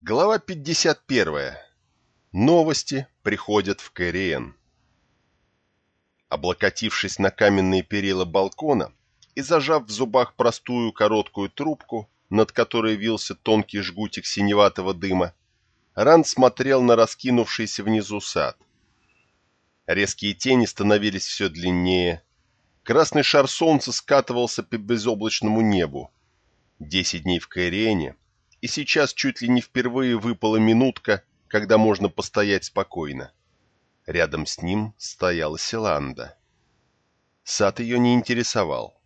Глава 51. Новости приходят в Кэриэн. Облокотившись на каменные перила балкона и зажав в зубах простую короткую трубку, над которой вился тонкий жгутик синеватого дыма, Ранд смотрел на раскинувшийся внизу сад. Резкие тени становились все длиннее. Красный шар солнца скатывался по безоблачному небу. Десять дней в Кайрене, и сейчас чуть ли не впервые выпала минутка, когда можно постоять спокойно. Рядом с ним стояла Селанда. Сад ее не интересовал.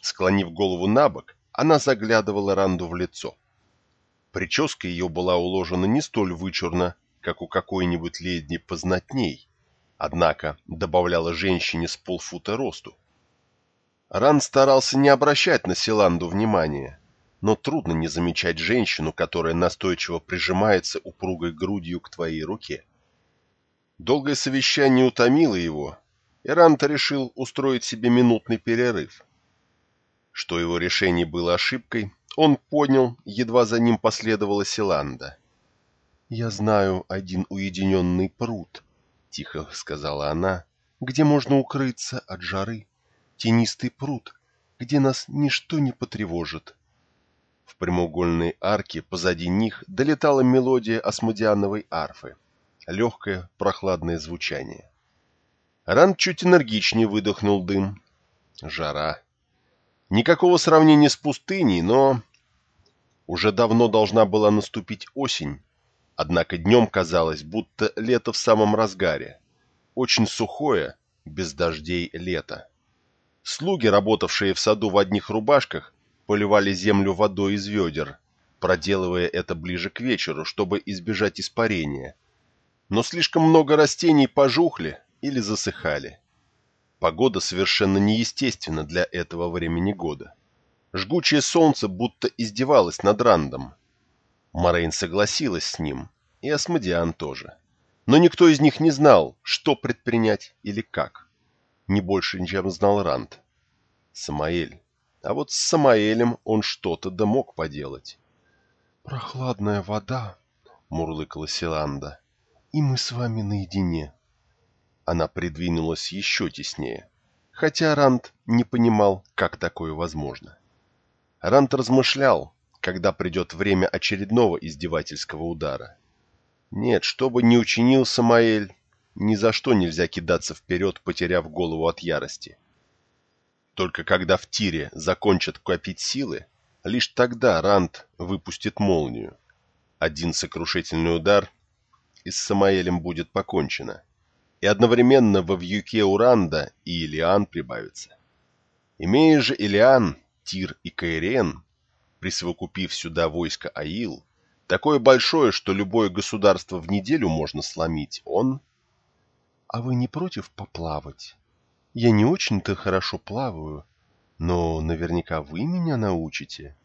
Склонив голову на бок, она заглядывала Ранду в лицо. Прическа ее была уложена не столь вычурно, как у какой-нибудь ледни познатней, однако добавляла женщине с полфута росту. Ран старался не обращать на Селанду внимания, но трудно не замечать женщину, которая настойчиво прижимается упругой грудью к твоей руке. Долгое совещание утомило его, и Ранта решил устроить себе минутный перерыв. Что его решение было ошибкой, он понял, едва за ним последовала Селанда. «Я знаю один уединенный пруд», — тихо сказала она, — «где можно укрыться от жары. Тенистый пруд, где нас ничто не потревожит». В прямоугольной арке позади них долетала мелодия осмодиановой арфы. Легкое, прохладное звучание. Ранд чуть энергичнее выдохнул дым. Жара. Никакого сравнения с пустыней, но... Уже давно должна была наступить осень, однако днем казалось, будто лето в самом разгаре. Очень сухое, без дождей лето. Слуги, работавшие в саду в одних рубашках, поливали землю водой из ведер, проделывая это ближе к вечеру, чтобы избежать испарения. Но слишком много растений пожухли или засыхали. Погода совершенно неестественна для этого времени года. Жгучее солнце будто издевалось над Рандом. Морейн согласилась с ним, и Асмодиан тоже. Но никто из них не знал, что предпринять или как. Не больше, чем знал Ранд. Самаэль. А вот с Самаэлем он что-то да мог поделать. «Прохладная вода», — мурлыкала Силанда, — «и мы с вами наедине». Она придвинулась еще теснее, хотя Ранд не понимал, как такое возможно. Ранд размышлял, когда придет время очередного издевательского удара. Нет, что бы ни учинил Самаэль, ни за что нельзя кидаться вперед, потеряв голову от ярости. Только когда в тире закончат копить силы, лишь тогда Ранд выпустит молнию. Один сокрушительный удар, и с Самаэлем будет покончено. И одновременно во вьюке Уранда и Илиан прибавится. Имея же Илиан, Тир и Каирен, присовокупив сюда войско Аил, такое большое, что любое государство в неделю можно сломить, он... — А вы не против поплавать? Я не очень-то хорошо плаваю, но наверняка вы меня научите.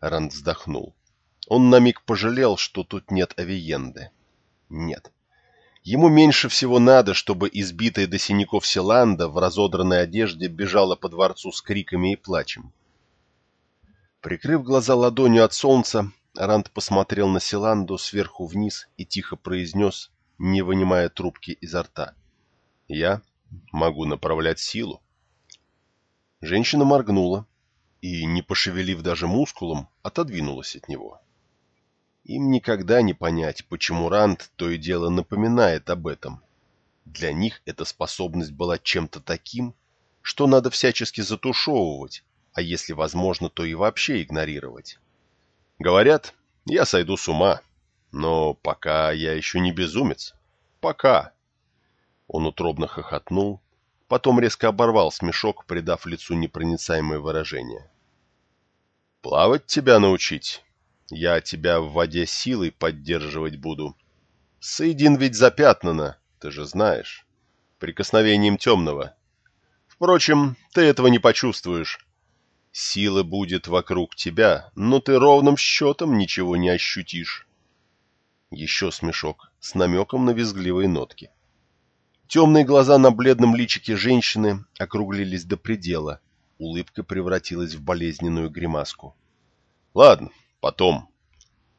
Ранд вздохнул. Он на миг пожалел, что тут нет авиенды. Нет. Ему меньше всего надо, чтобы избитая до синяков Селанда в разодранной одежде бежала по дворцу с криками и плачем. Прикрыв глаза ладонью от солнца, Ранд посмотрел на Селанду сверху вниз и тихо произнес, не вынимая трубки изо рта. «Я Могу направлять силу. Женщина моргнула и, не пошевелив даже мускулом, отодвинулась от него. Им никогда не понять, почему Ранд то и дело напоминает об этом. Для них эта способность была чем-то таким, что надо всячески затушевывать, а если возможно, то и вообще игнорировать. Говорят, я сойду с ума, но пока я еще не безумец. Пока. Он утробно хохотнул, потом резко оборвал смешок, придав лицу непроницаемое выражение. «Плавать тебя научить? Я тебя в воде силой поддерживать буду. Соедин ведь запятнано, ты же знаешь, прикосновением темного. Впрочем, ты этого не почувствуешь. Сила будет вокруг тебя, но ты ровным счетом ничего не ощутишь». Еще смешок с намеком на визгливые нотки. Темные глаза на бледном личике женщины округлились до предела. Улыбка превратилась в болезненную гримаску. «Ладно, потом».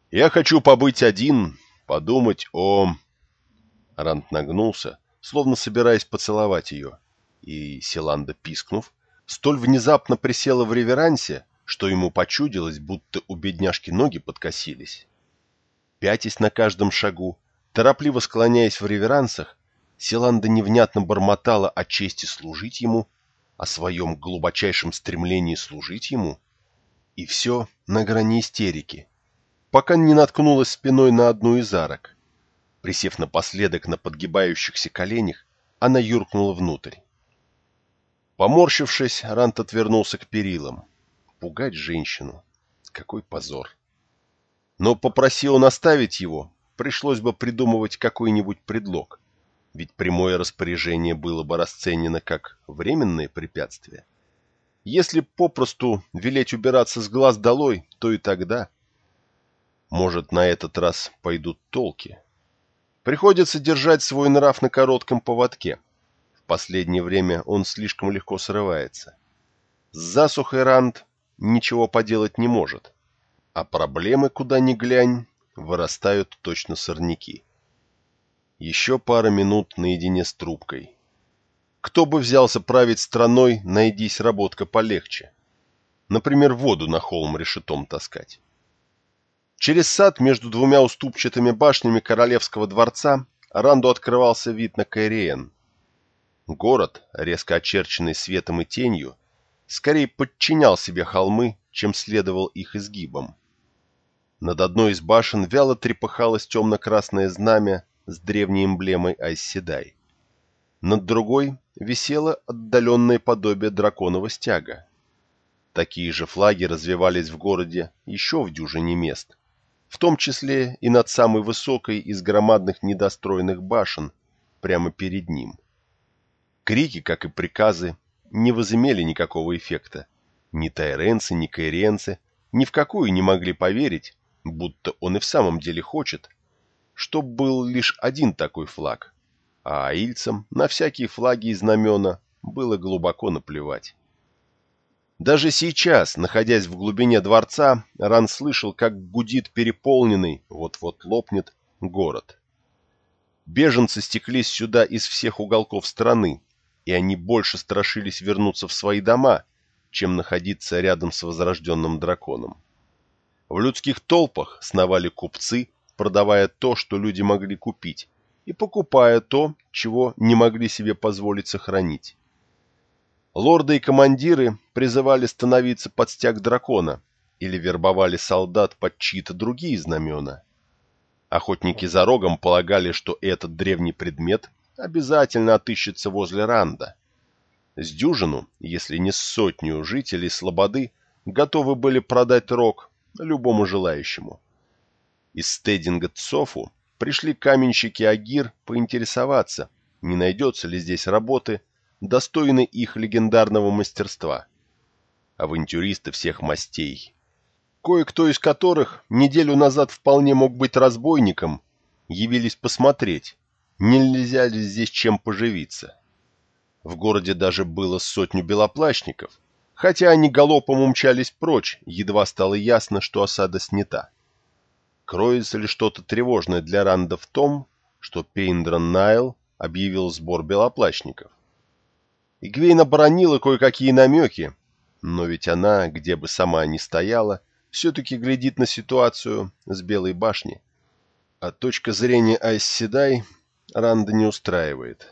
«Я хочу побыть один, подумать о...» Ранд нагнулся, словно собираясь поцеловать ее, и Селанда, пискнув, столь внезапно присела в реверансе, что ему почудилось, будто у бедняжки ноги подкосились. Пятясь на каждом шагу, торопливо склоняясь в реверансах, Селанда невнятно бормотала о чести служить ему, о своем глубочайшем стремлении служить ему, и все на грани истерики, пока не наткнулась спиной на одну из арок. Присев напоследок на подгибающихся коленях, она юркнула внутрь. Поморщившись, Рант отвернулся к перилам. Пугать женщину. Какой позор. Но попроси он оставить его, пришлось бы придумывать какой-нибудь предлог. Ведь прямое распоряжение было бы расценено как временное препятствие. Если попросту велеть убираться с глаз долой, то и тогда. Может, на этот раз пойдут толки. Приходится держать свой нрав на коротком поводке. В последнее время он слишком легко срывается. С засухой Ранд ничего поделать не может. А проблемы, куда ни глянь, вырастают точно сорняки. Еще пара минут наедине с трубкой. Кто бы взялся править страной, найдись работка полегче. Например, воду на холм решетом таскать. Через сад между двумя уступчатыми башнями королевского дворца Ранду открывался вид на Кайриен. Город, резко очерченный светом и тенью, скорее подчинял себе холмы, чем следовал их изгибам. Над одной из башен вяло трепыхалось темно-красное знамя с древней эмблемой Айсседай. Над другой висело отдаленное подобие драконового стяга. Такие же флаги развивались в городе еще в дюжине мест, в том числе и над самой высокой из громадных недостроенных башен, прямо перед ним. Крики, как и приказы, не возымели никакого эффекта. Ни тайренцы, ни кайренцы ни в какую не могли поверить, будто он и в самом деле хочет, чтоб был лишь один такой флаг, а аильцам на всякие флаги и знамена было глубоко наплевать. Даже сейчас, находясь в глубине дворца, Ран слышал, как гудит переполненный, вот-вот лопнет, город. Беженцы стеклись сюда из всех уголков страны, и они больше страшились вернуться в свои дома, чем находиться рядом с возрожденным драконом. В людских толпах сновали купцы, продавая то, что люди могли купить, и покупая то, чего не могли себе позволить сохранить. Лорды и командиры призывали становиться под стяг дракона или вербовали солдат под чьи-то другие знамена. Охотники за рогом полагали, что этот древний предмет обязательно отыщется возле Ранда. С дюжину, если не с сотню жителей Слободы, готовы были продать рог любому желающему. Из стединга Цофу пришли каменщики Агир поинтересоваться, не найдется ли здесь работы, достойны их легендарного мастерства. Авантюристы всех мастей. Кое-кто из которых неделю назад вполне мог быть разбойником, явились посмотреть, нельзя ли здесь чем поживиться. В городе даже было сотню белоплащников, хотя они галопом умчались прочь, едва стало ясно, что осада снята. Кроется ли что-то тревожное для Ранда в том, что Пейндрон Найл объявил сбор белоплащников? Игвейн оборонила кое-какие намеки, но ведь она, где бы сама ни стояла, все-таки глядит на ситуацию с Белой башни. А точка зрения Айсседай Ранда не устраивает.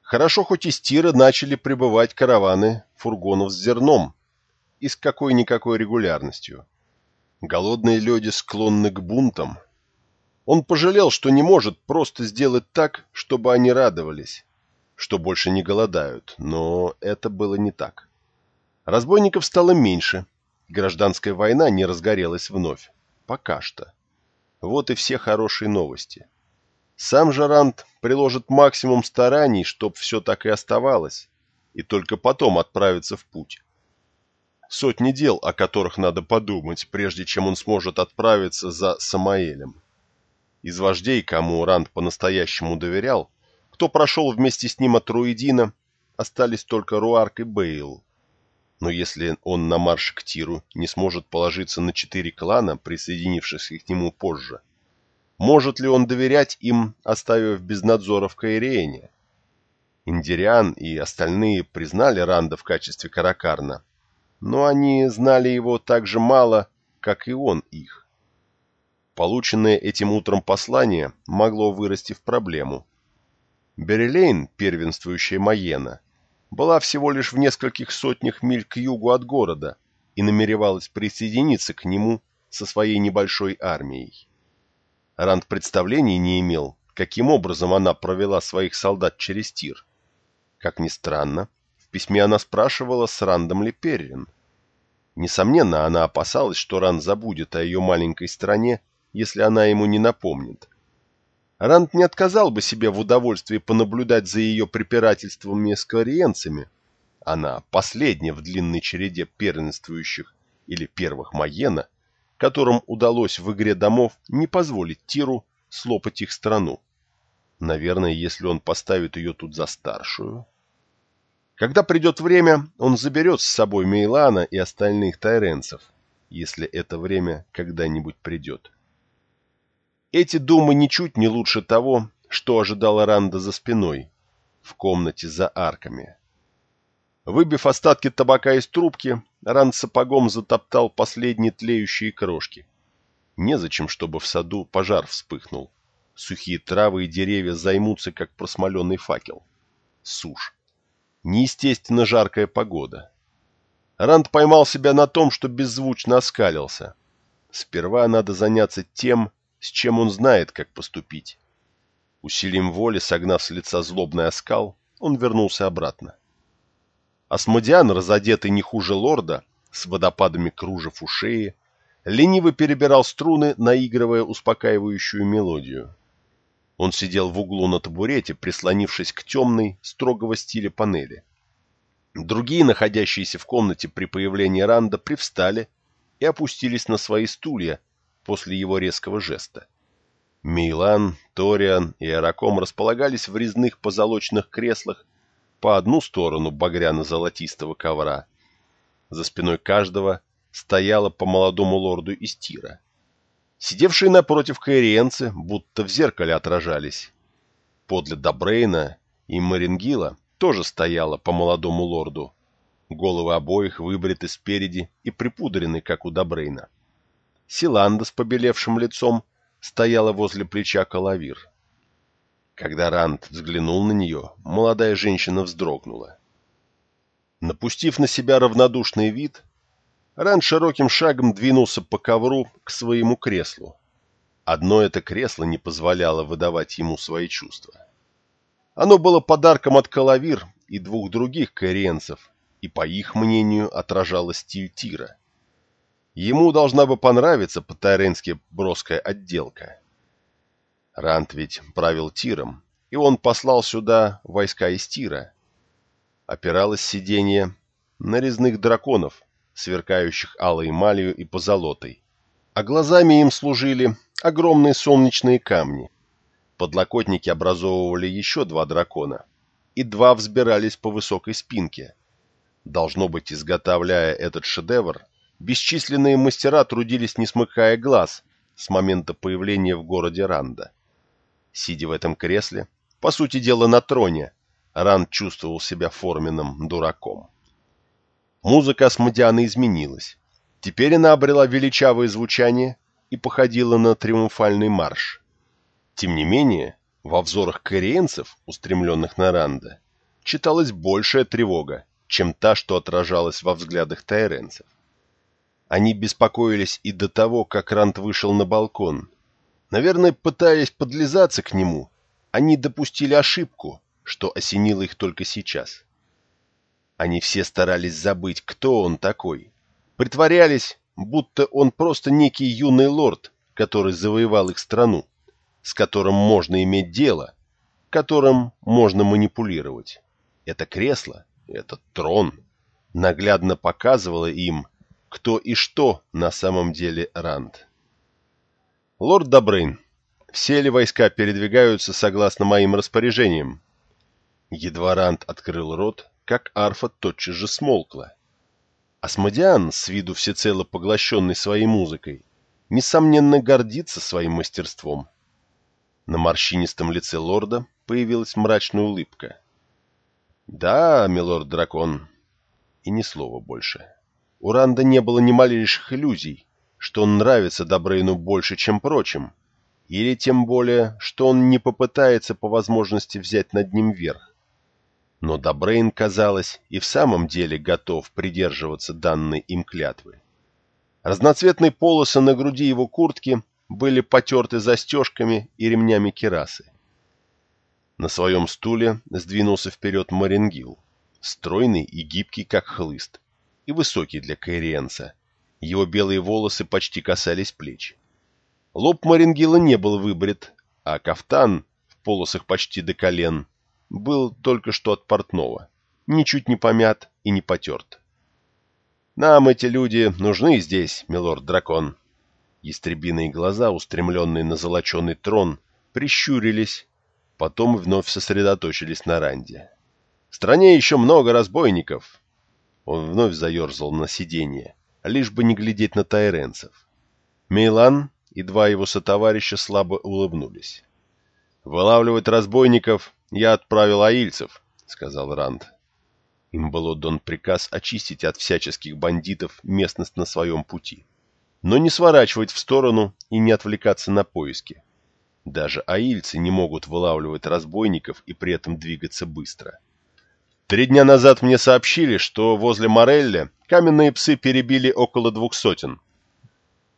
Хорошо, хоть из Тира начали прибывать караваны фургонов с зерном и с какой-никакой регулярностью. Голодные люди склонны к бунтам. Он пожалел, что не может просто сделать так, чтобы они радовались что больше не голодают, но это было не так. Разбойников стало меньше, гражданская война не разгорелась вновь. Пока что. Вот и все хорошие новости. Сам Жарант приложит максимум стараний, чтоб все так и оставалось, и только потом отправиться в путь. Сотни дел, о которых надо подумать, прежде чем он сможет отправиться за Самаэлем. Из вождей, кому Ранд по-настоящему доверял, кто прошел вместе с ним от Руидина, остались только Руарк и Бейл. Но если он на марш к Тиру не сможет положиться на четыре клана, присоединившихся к нему позже, может ли он доверять им, оставив без надзора в Каириэне? Индириан и остальные признали Ранда в качестве Каракарна, но они знали его так же мало, как и он их. Полученное этим утром послание могло вырасти в проблему. Берелейн, первенствующая Маена, была всего лишь в нескольких сотнях миль к югу от города и намеревалась присоединиться к нему со своей небольшой армией. Ранд представлений не имел, каким образом она провела своих солдат через Тир. Как ни странно, письме она спрашивала, с Рандом ли Перрин. Несомненно, она опасалась, что Ранд забудет о ее маленькой стране, если она ему не напомнит. Ранд не отказал бы себе в удовольствии понаблюдать за ее препирательствами с кориенцами. Она последняя в длинной череде первенствующих или первых Маена, которым удалось в игре домов не позволить Тиру слопать их страну. Наверное, если он поставит ее тут за старшую. Когда придет время, он заберет с собой Мейлана и остальных тайренцев, если это время когда-нибудь придет. Эти думы ничуть не лучше того, что ожидала Ранда за спиной, в комнате за арками. Выбив остатки табака из трубки, Ранд сапогом затоптал последние тлеющие крошки. Незачем, чтобы в саду пожар вспыхнул. Сухие травы и деревья займутся, как просмоленный факел. Сушь. Неестественно жаркая погода. Ранд поймал себя на том, что беззвучно оскалился. Сперва надо заняться тем, с чем он знает, как поступить. Усилием воли, согнав с лица злобный оскал, он вернулся обратно. Асмодиан, разодетый не хуже лорда, с водопадами кружев у шеи, лениво перебирал струны, наигрывая успокаивающую мелодию. Он сидел в углу на табурете, прислонившись к темной, строгого стиля панели. Другие, находящиеся в комнате при появлении Ранда, привстали и опустились на свои стулья, после его резкого жеста. Мейлан, Ториан и Араком располагались в резных позолоченных креслах по одну сторону багряно-золотистого ковра. За спиной каждого стояла по молодому лорду из тира. Сидевшие напротив каириенцы будто в зеркале отражались. Подле Добрейна и Марингила тоже стояла по молодому лорду. Головы обоих выбриты спереди и припудрены, как у Добрейна. Силанда с побелевшим лицом стояла возле плеча Калавир. Когда Ранд взглянул на нее, молодая женщина вздрогнула. Напустив на себя равнодушный вид, Ранд широким шагом двинулся по ковру к своему креслу. Одно это кресло не позволяло выдавать ему свои чувства. Оно было подарком от Калавир и двух других каириенцев, и, по их мнению, отражало стиль Тира. Ему должна бы понравиться по-тайренски броская отделка. Рант ведь правил тиром, и он послал сюда войска из тира. Опиралось сиденье на резных драконов, сверкающих алой эмалью и позолотой, а глазами им служили огромные солнечные камни. Подлокотники образовывали еще два дракона, и два взбирались по высокой спинке. Должно быть, изготовляя этот шедевр, Бесчисленные мастера трудились, не смыкая глаз, с момента появления в городе Ранда. Сидя в этом кресле, по сути дела на троне, Ранд чувствовал себя форменным дураком. Музыка Асмодиана изменилась. Теперь она обрела величавое звучание и походила на триумфальный марш. Тем не менее, во взорах кориенцев, устремленных на Ранда, читалась большая тревога, чем та, что отражалась во взглядах тайренцев. Они беспокоились и до того, как Рант вышел на балкон. Наверное, пытаясь подлизаться к нему, они допустили ошибку, что осенило их только сейчас. Они все старались забыть, кто он такой. Притворялись, будто он просто некий юный лорд, который завоевал их страну, с которым можно иметь дело, которым можно манипулировать. Это кресло, этот трон наглядно показывало им, кто и что на самом деле Ранд. Лорд Добрейн, все ли войска передвигаются согласно моим распоряжениям? Едва Ранд открыл рот, как арфа тотчас же смолкла. Асмодиан, с виду всецело поглощенный своей музыкой, несомненно гордится своим мастерством. На морщинистом лице лорда появилась мрачная улыбка. «Да, милорд-дракон». И ни слова больше. У Ранда не было ни малейших иллюзий, что он нравится Добрейну больше, чем прочим, или тем более, что он не попытается по возможности взять над ним верх. Но Добрейн, казалось, и в самом деле готов придерживаться данной им клятвы. Разноцветные полосы на груди его куртки были потерты застежками и ремнями керасы. На своем стуле сдвинулся вперед Марингил, стройный и гибкий, как хлыст, и высокий для каириенца. Его белые волосы почти касались плеч. Лоб Марингила не был выбрит, а кафтан в полосах почти до колен был только что от портного, ничуть не помят и не потерт. «Нам эти люди нужны здесь, милорд-дракон». Ястребиные глаза, устремленные на золоченый трон, прищурились, потом вновь сосредоточились на Ранде. «В стране еще много разбойников!» Он вновь заерзал на сиденье, лишь бы не глядеть на тайренцев. Мейлан и два его сотоварища слабо улыбнулись. «Вылавливать разбойников я отправил аильцев», — сказал Ранд. Им был отдан приказ очистить от всяческих бандитов местность на своем пути, но не сворачивать в сторону и не отвлекаться на поиски. Даже аильцы не могут вылавливать разбойников и при этом двигаться быстро. Три дня назад мне сообщили, что возле Морелли каменные псы перебили около двух сотен.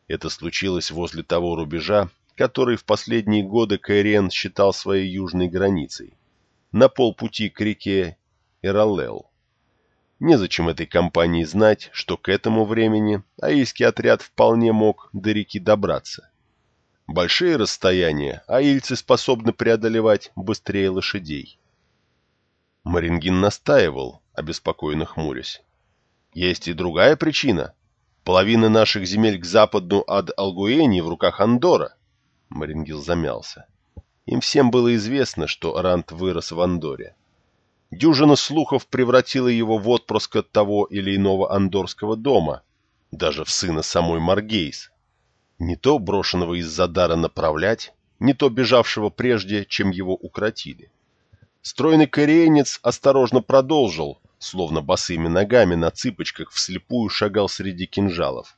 Это случилось возле того рубежа, который в последние годы Кайрен считал своей южной границей, на полпути к реке Иралел. Незачем этой компании знать, что к этому времени аильский отряд вполне мог до реки добраться. Большие расстояния аильцы способны преодолевать быстрее лошадей. Марингин настаивал, обеспокоенно хмурясь. Есть и другая причина. Половина наших земель к западу от Алгуэни в руках Андора. Марингил замялся. Им всем было известно, что Рант вырос в Андоре. Дюжина слухов превратила его в отпрыска того или иного андорского дома, даже в сына самой Маргейс. Не то брошенного из-за дара направлять, не то бежавшего прежде, чем его укротили. Стройный кореенец осторожно продолжил, словно босыми ногами на цыпочках вслепую шагал среди кинжалов.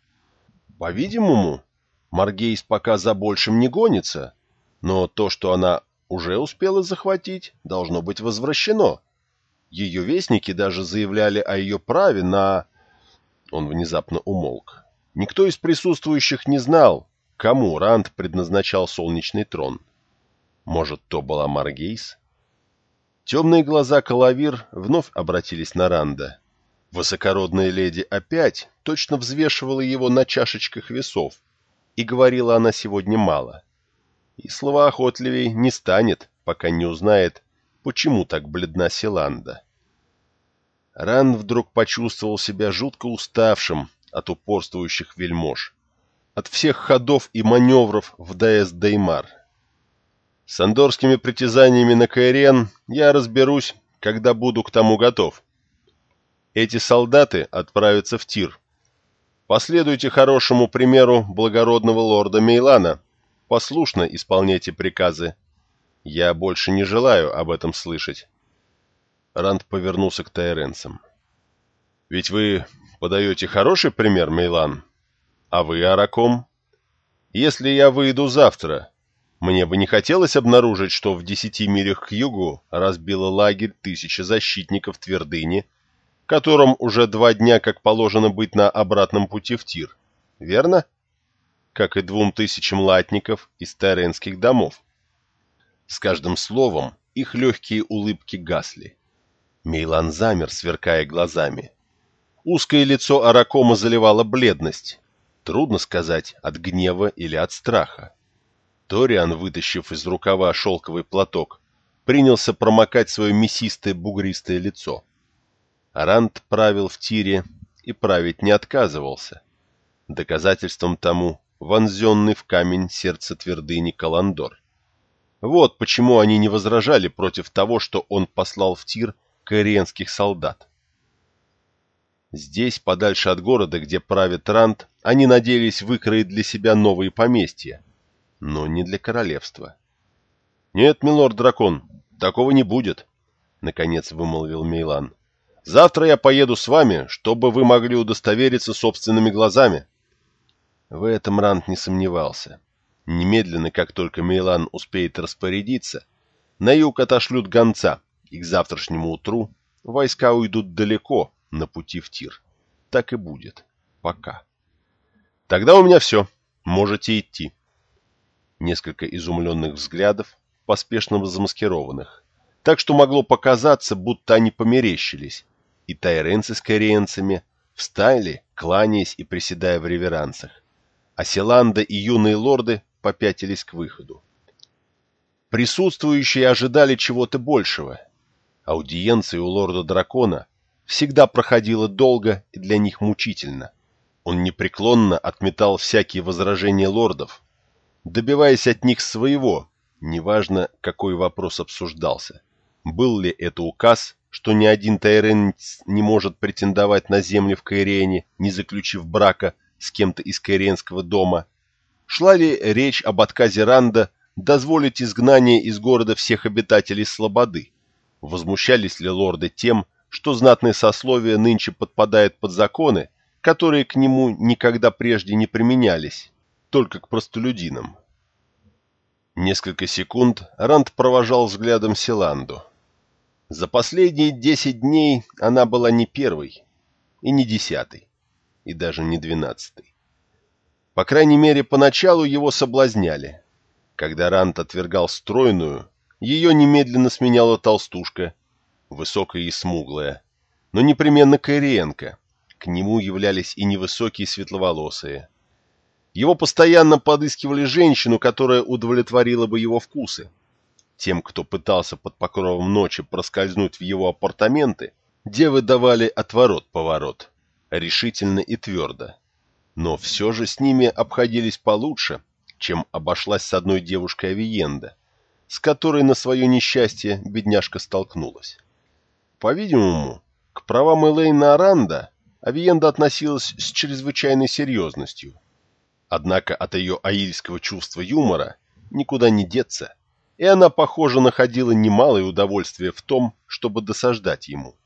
По-видимому, Маргейс пока за большим не гонится, но то, что она уже успела захватить, должно быть возвращено. Ее вестники даже заявляли о ее праве на... Он внезапно умолк. Никто из присутствующих не знал, кому Ранд предназначал солнечный трон. Может, то была Маргейс? Темные глаза Калавир вновь обратились на Ранда. Высокородная леди опять точно взвешивала его на чашечках весов, и говорила она сегодня мало. И словоохотливей не станет, пока не узнает, почему так бледна Силанда. Ран вдруг почувствовал себя жутко уставшим от упорствующих вельмож, от всех ходов и маневров в ДС Деймар. С андорскими притязаниями на Кайрен я разберусь, когда буду к тому готов. Эти солдаты отправятся в тир. Последуйте хорошему примеру благородного лорда Мейлана. Послушно исполняйте приказы. Я больше не желаю об этом слышать. Ранд повернулся к тайренцам. «Ведь вы подаете хороший пример, Мейлан? А вы, Араком? Если я выйду завтра, мне бы не хотелось обнаружить, что в десяти милях к югу разбило лагерь тысяча защитников твердыни, которым уже два дня, как положено быть на обратном пути в Тир. Верно? Как и двум тысячам латников из таренских домов. С каждым словом их легкие улыбки гасли. Мейлан замер, сверкая глазами. Узкое лицо Аракома заливало бледность. Трудно сказать, от гнева или от страха. Ториан, вытащив из рукава шелковый платок, принялся промокать свое мясистое бугристое лицо. Арант правил в тире и править не отказывался. Доказательством тому вонзенный в камень сердце твердыни Каландор. Вот почему они не возражали против того, что он послал в тир кориенских солдат. Здесь, подальше от города, где правит Рант, они надеялись выкроить для себя новые поместья, но не для королевства. «Нет, милорд-дракон, такого не будет», — наконец вымолвил Мейлан. «Завтра я поеду с вами, чтобы вы могли удостовериться собственными глазами». В этом Рант не сомневался. Немедленно, как только Мейлан успеет распорядиться, на юг отошлют гонца, и к завтрашнему утру войска уйдут далеко на пути в тир. Так и будет. Пока. Тогда у меня все. Можете идти. Несколько изумленных взглядов, поспешно замаскированных, так что могло показаться, будто они померещились, и тайренцы с кориенцами встали, кланяясь и приседая в реверансах, а Селанда и юные лорды попятились к выходу. Присутствующие ожидали чего-то большего. Аудиенция у лорда-дракона всегда проходила долго и для них мучительно. Он непреклонно отметал всякие возражения лордов, добиваясь от них своего, неважно, какой вопрос обсуждался. Был ли это указ, что ни один тайренец не может претендовать на земли в Каирене, не заключив брака с кем-то из каиренского дома? Шла ли речь об отказе Ранда дозволить изгнание из города всех обитателей Слободы? Возмущались ли лорды тем, что знатное сословие нынче подпадает под законы, которые к нему никогда прежде не применялись, только к простолюдинам? Несколько секунд Ранд провожал взглядом Силанду. За последние десять дней она была не первой, и не десятой, и даже не двенадцатой. По крайней мере, поначалу его соблазняли. Когда Рант отвергал стройную, ее немедленно сменяла толстушка, высокая и смуглая, но непременно Каириенко. К нему являлись и невысокие светловолосые. Его постоянно подыскивали женщину, которая удовлетворила бы его вкусы. Тем, кто пытался под покровом ночи проскользнуть в его апартаменты, девы давали отворот-поворот, решительно и твердо. Но все же с ними обходились получше, чем обошлась с одной девушкой Авиенда, с которой на свое несчастье бедняжка столкнулась. По-видимому, к правам Элейна Аранда Авиенда относилась с чрезвычайной серьезностью. Однако от ее аильского чувства юмора никуда не деться, и она, похоже, находила немалое удовольствие в том, чтобы досаждать ему.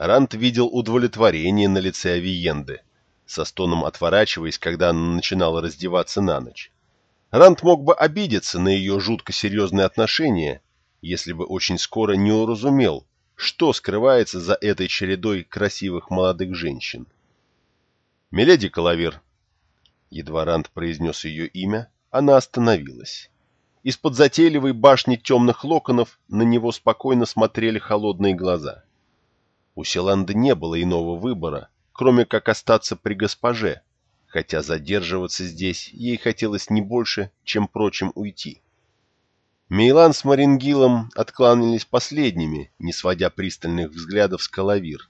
Ранд видел удовлетворение на лице Авиенды, со стоном отворачиваясь, когда она начинала раздеваться на ночь. Ранд мог бы обидеться на ее жутко серьезные отношения, если бы очень скоро не уразумел, что скрывается за этой чередой красивых молодых женщин. «Миледи Калавир», — едва Ранд произнес ее имя, она остановилась. Из-под затейливой башни темных локонов на него спокойно смотрели холодные глаза. У Селанды не было иного выбора, кроме как остаться при госпоже, хотя задерживаться здесь ей хотелось не больше, чем прочим уйти. Мейлан с Марингилом откланялись последними, не сводя пристальных взглядов с Калавир,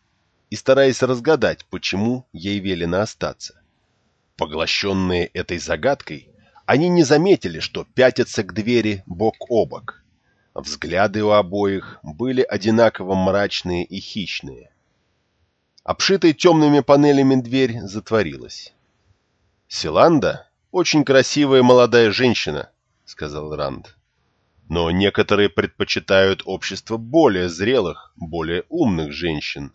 и стараясь разгадать, почему ей велено остаться. Поглощенные этой загадкой, они не заметили, что пятятся к двери бок о бок. Взгляды у обоих были одинаково мрачные и хищные. Обшитая темными панелями дверь затворилась. «Силанда — очень красивая молодая женщина», — сказал Ранд. «Но некоторые предпочитают общество более зрелых, более умных женщин.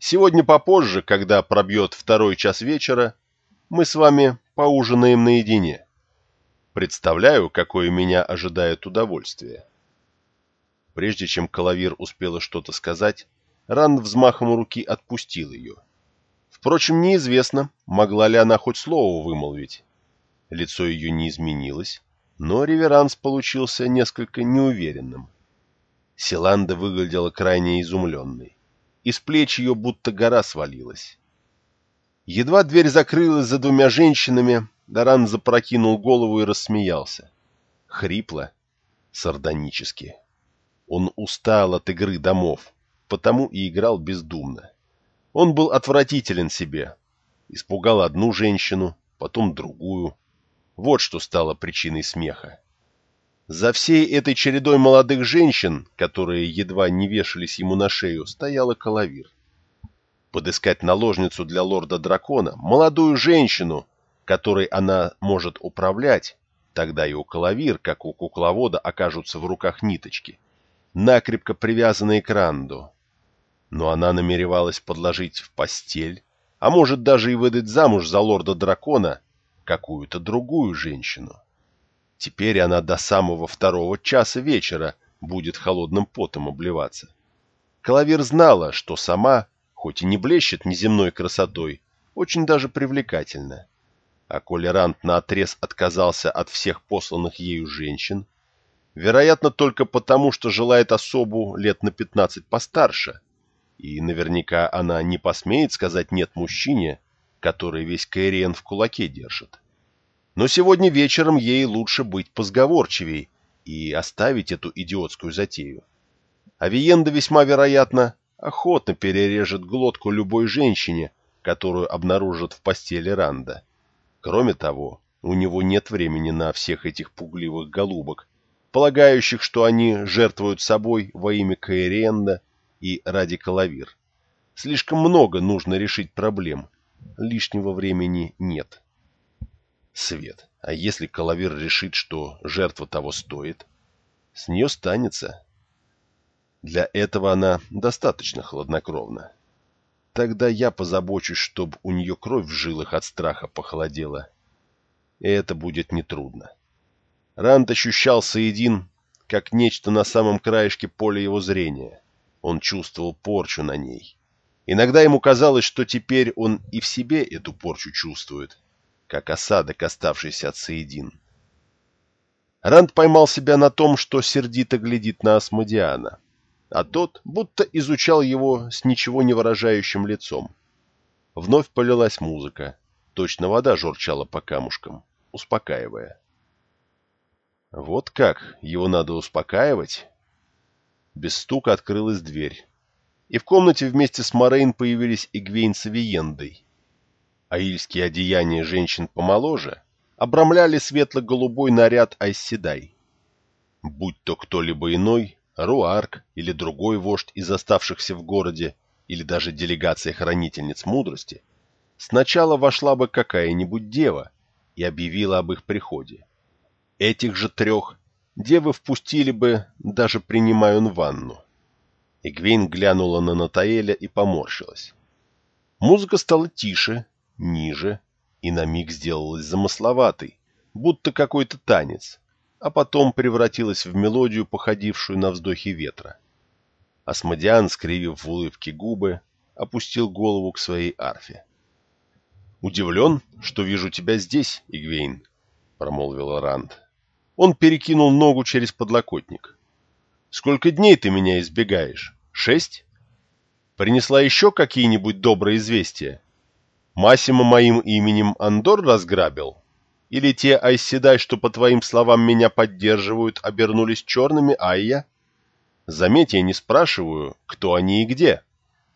Сегодня попозже, когда пробьет второй час вечера, мы с вами поужинаем наедине. Представляю, какое меня ожидает удовольствие». Прежде чем Калавир успела что-то сказать, Ранд взмахом руки отпустил ее. — Впрочем, неизвестно, могла ли она хоть слово вымолвить. Лицо ее не изменилось, но реверанс получился несколько неуверенным. Селанда выглядела крайне изумленной. Из плеч ее будто гора свалилась. Едва дверь закрылась за двумя женщинами, Даран запрокинул голову и рассмеялся. Хрипло, сардонически. Он устал от игры домов, потому и играл бездумно. Он был отвратителен себе. Испугал одну женщину, потом другую. Вот что стало причиной смеха. За всей этой чередой молодых женщин, которые едва не вешались ему на шею, стояла Калавир. подыскать наложницу для лорда-дракона, молодую женщину, которой она может управлять, тогда и у Калавир, как у кукловода, окажутся в руках ниточки, накрепко привязанные к Ранду. Но она намеревалась подложить в постель, а может даже и выдать замуж за лорда-дракона какую-то другую женщину. Теперь она до самого второго часа вечера будет холодным потом обливаться. Клавир знала, что сама, хоть и не блещет неземной красотой, очень даже привлекательна. А коли Рант наотрез отказался от всех посланных ею женщин, вероятно, только потому, что желает особу лет на пятнадцать постарше, и наверняка она не посмеет сказать «нет» мужчине, который весь Кэриен в кулаке держит. Но сегодня вечером ей лучше быть позговорчивей и оставить эту идиотскую затею. Авиенда весьма вероятно охотно перережет глотку любой женщине, которую обнаружат в постели Ранда. Кроме того, у него нет времени на всех этих пугливых голубок, полагающих, что они жертвуют собой во имя Каэриенда и ради Калавир. Слишком много нужно решить проблем, лишнего времени нет. Свет. А если Калавир решит, что жертва того стоит? С нее станется. Для этого она достаточно хладнокровна. Тогда я позабочусь, чтобы у нее кровь в жилах от страха похолодела. И это будет нетрудно. Рант ощущал Саедин как нечто на самом краешке поля его зрения. Он чувствовал порчу на ней. Иногда ему казалось, что теперь он и в себе эту порчу чувствует, как осадок, оставшийся от Саедин. Ранд поймал себя на том, что сердито глядит на Асмодиана а тот будто изучал его с ничего не выражающим лицом. Вновь полилась музыка, точно вода журчала по камушкам, успокаивая. Вот как, его надо успокаивать? Без стука открылась дверь, и в комнате вместе с Морейн появились Игвейн с Авиендой. Аильские одеяния женщин помоложе обрамляли светло-голубой наряд Айсседай. Будь то кто-либо иной, Руарк или другой вождь из оставшихся в городе, или даже делегация хранительниц мудрости, сначала вошла бы какая-нибудь дева и объявила об их приходе. Этих же трех девы впустили бы, даже принимая он ванну. Игвейн глянула на Натаэля и поморщилась. Музыка стала тише, ниже, и на миг сделалась замысловатой, будто какой-то танец, а потом превратилась в мелодию, походившую на вздохи ветра. Асмодиан, скривив в улыбке губы, опустил голову к своей арфе. «Удивлен, что вижу тебя здесь, Игвейн», — промолвил Ранд. Он перекинул ногу через подлокотник. «Сколько дней ты меня избегаешь? Шесть? Принесла еще какие-нибудь добрые известия? Массимо моим именем Андор разграбил?» Или те айседай, что, по твоим словам, меня поддерживают, обернулись черными, а я? Заметь, я не спрашиваю, кто они и где.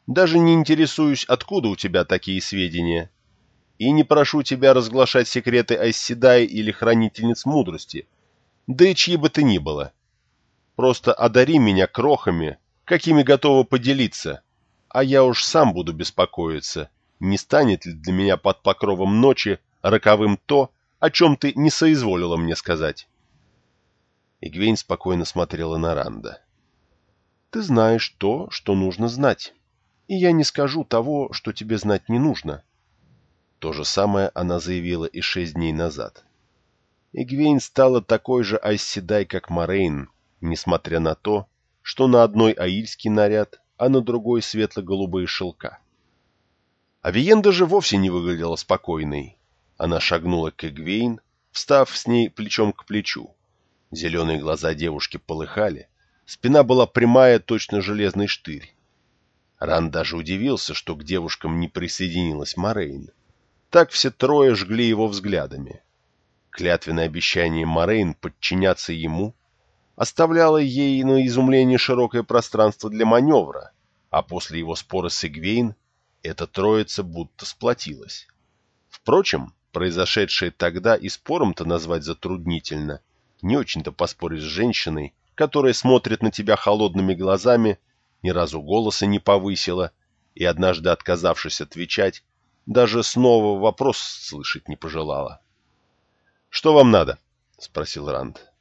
Даже не интересуюсь, откуда у тебя такие сведения. И не прошу тебя разглашать секреты Айседай или Хранительниц Мудрости, да и чьи бы ты ни было. Просто одари меня крохами, какими готова поделиться, а я уж сам буду беспокоиться, не станет ли для меня под покровом ночи роковым то, о чем ты не соизволила мне сказать. Игвейн спокойно смотрела на Ранда. Ты знаешь то, что нужно знать, и я не скажу того, что тебе знать не нужно. То же самое она заявила и шесть дней назад. Игвейн стала такой же айсседай, как Морейн, несмотря на то, что на одной аильский наряд, а на другой светло-голубые шелка. Авиенда же вовсе не выглядела спокойной, она шагнула к Эгвейн, встав с ней плечом к плечу. Зеленые глаза девушки полыхали, спина была прямая, точно железный штырь. Ран даже удивился, что к девушкам не присоединилась Морейн. Так все трое жгли его взглядами. Клятвенное обещание Морейн подчиняться ему оставляло ей на изумление широкое пространство для маневра, а после его спора с Игвейн эта троица будто сплотилась. Впрочем, Произошедшее тогда и спором-то назвать затруднительно. Не очень-то поспорить с женщиной, которая смотрит на тебя холодными глазами, ни разу голоса не повысила и, однажды отказавшись отвечать, даже снова вопрос слышать не пожелала. «Что вам надо?» — спросил Ранд.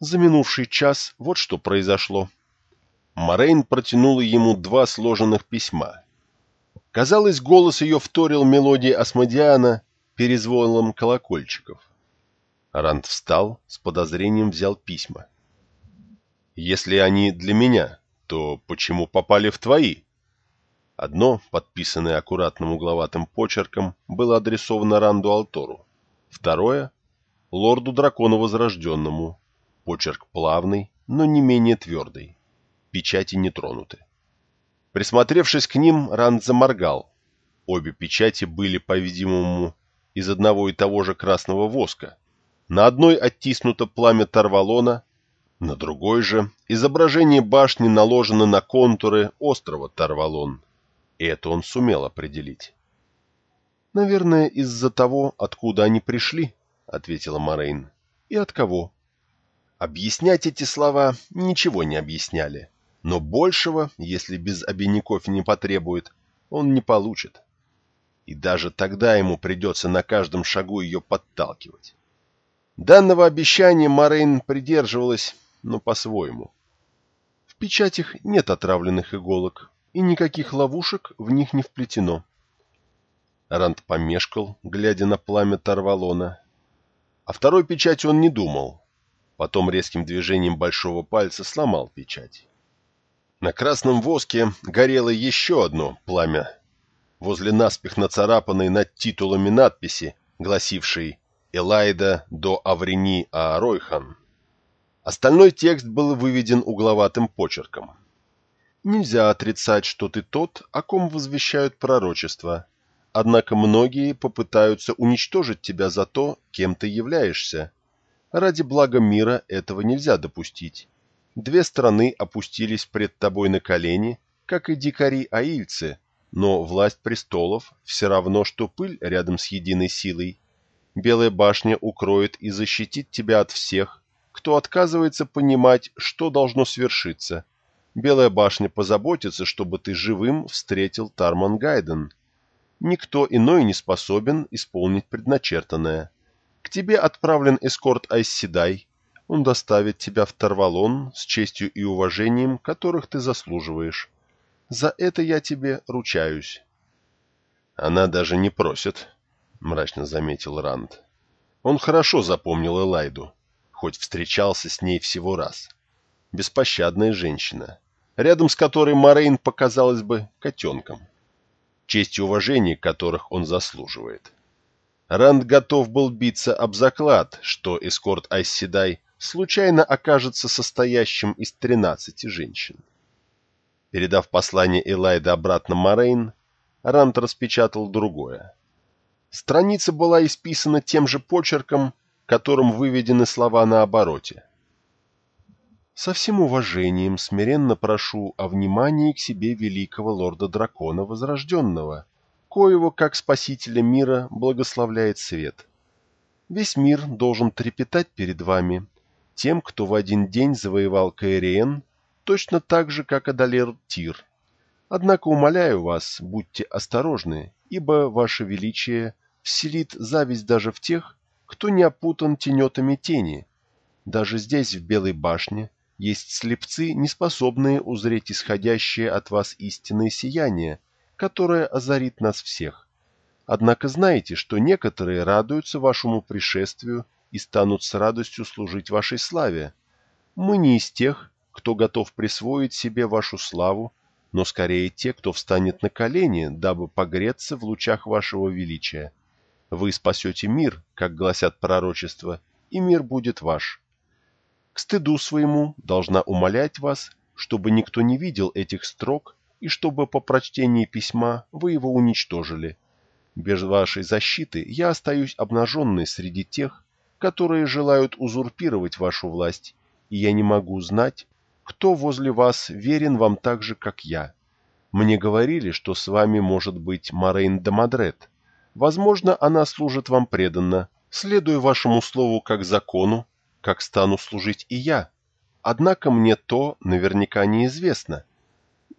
«За минувший час вот что произошло». Морейн протянула ему два сложенных письма. Казалось, голос ее вторил мелодии Асмодиана перезвоном колокольчиков. Ранд встал, с подозрением взял письма. «Если они для меня, то почему попали в твои?» Одно, подписанное аккуратным угловатым почерком, было адресовано Ранду Алтору. Второе — лорду Дракону Возрожденному. Почерк плавный, но не менее твердый. Печати не тронуты. Присмотревшись к ним, Ранд заморгал. Обе печати были, по-видимому, из одного и того же красного воска. На одной оттиснуто пламя Тарвалона, на другой же изображение башни наложено на контуры острова Тарвалон. Это он сумел определить. «Наверное, из-за того, откуда они пришли», — ответила Морейн. «И от кого?» Объяснять эти слова ничего не объясняли, но большего, если без обиняков не потребует, он не получит. И даже тогда ему придется на каждом шагу ее подталкивать. Данного обещания Морейн придерживалась, но по-своему. В печатях нет отравленных иголок, и никаких ловушек в них не вплетено. Ранд помешкал, глядя на пламя Тарвалона. О второй печати он не думал. Потом резким движением большого пальца сломал печать. На красном воске горело еще одно пламя. Возле наспех нацарапанной над титулами надписи, гласившей «Элайда до Аврени Ааройхан». Остальной текст был выведен угловатым почерком. Нельзя отрицать, что ты тот, о ком возвещают пророчества. Однако многие попытаются уничтожить тебя за то, кем ты являешься. Ради блага мира этого нельзя допустить. Две страны опустились пред тобой на колени, как и дикари-аильцы, но власть престолов все равно, что пыль рядом с единой силой. Белая башня укроет и защитит тебя от всех, кто отказывается понимать, что должно свершиться – Белая башня позаботится, чтобы ты живым встретил Тарман Гайден. Никто иной не способен исполнить предначертанное. К тебе отправлен эскорт Айсседай. Он доставит тебя в Тарвалон с честью и уважением, которых ты заслуживаешь. За это я тебе ручаюсь. Она даже не просит, — мрачно заметил Ранд. Он хорошо запомнил Элайду, хоть встречался с ней всего раз. Беспощадная женщина рядом с которой Морейн показалась бы котенком. Честь и уважение которых он заслуживает. Ранд готов был биться об заклад, что эскорт Айсседай случайно окажется состоящим из тринадцати женщин. Передав послание Элайда обратно Морейн, Ранд распечатал другое. Страница была исписана тем же почерком, которым выведены слова на обороте. Со всем уважением смиренно прошу о внимании к себе великого лорда-дракона Возрожденного, коего, как спасителя мира, благословляет свет. Весь мир должен трепетать перед вами, тем, кто в один день завоевал Каэриен, точно так же, как одолел Тир. Однако, умоляю вас, будьте осторожны, ибо ваше величие вселит зависть даже в тех, кто не опутан тенетами тени. Даже здесь, в Белой башне, есть слепцы, не способные узреть исходящее от вас истинное сияние, которое озарит нас всех. Однако знайте, что некоторые радуются вашему пришествию и станут с радостью служить вашей славе. Мы не из тех, кто готов присвоить себе вашу славу, но скорее те, кто встанет на колени, дабы погреться в лучах вашего величия. Вы спасете мир, как гласят пророчества, и мир будет ваш стыду своему должна умолять вас, чтобы никто не видел этих строк и чтобы по прочтении письма вы его уничтожили. Без вашей защиты я остаюсь обнаженной среди тех, которые желают узурпировать вашу власть, и я не могу знать, кто возле вас верен вам так же, как я. Мне говорили, что с вами может быть Морейн де Мадрет. Возможно, она служит вам преданно, следуя вашему слову как закону, как стану служить и я. Однако мне то наверняка неизвестно.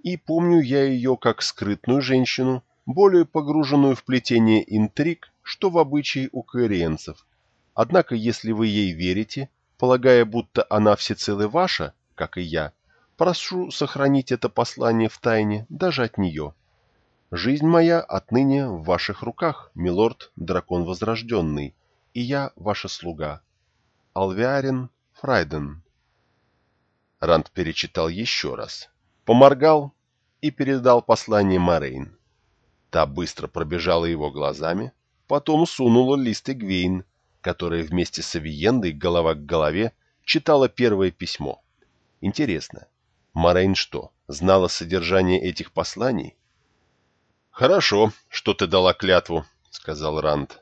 и помню я ее как скрытную женщину, более погруженную в плетение интриг, что в обычае у каириенцев. Однако, если вы ей верите, полагая, будто она всецело ваша, как и я, прошу сохранить это послание в тайне даже от нее. Жизнь моя отныне в ваших руках, милорд, дракон возрожденный, и я ваша слуга. Алвиарин Фрайден. Ранд перечитал еще раз, поморгал и передал послание Морейн. Та быстро пробежала его глазами, потом сунула лист Игвейн, которая вместе с Авиендой голова к голове читала первое письмо. Интересно, Морейн что, знала содержание этих посланий? «Хорошо, что ты дала клятву», — сказал Ранд.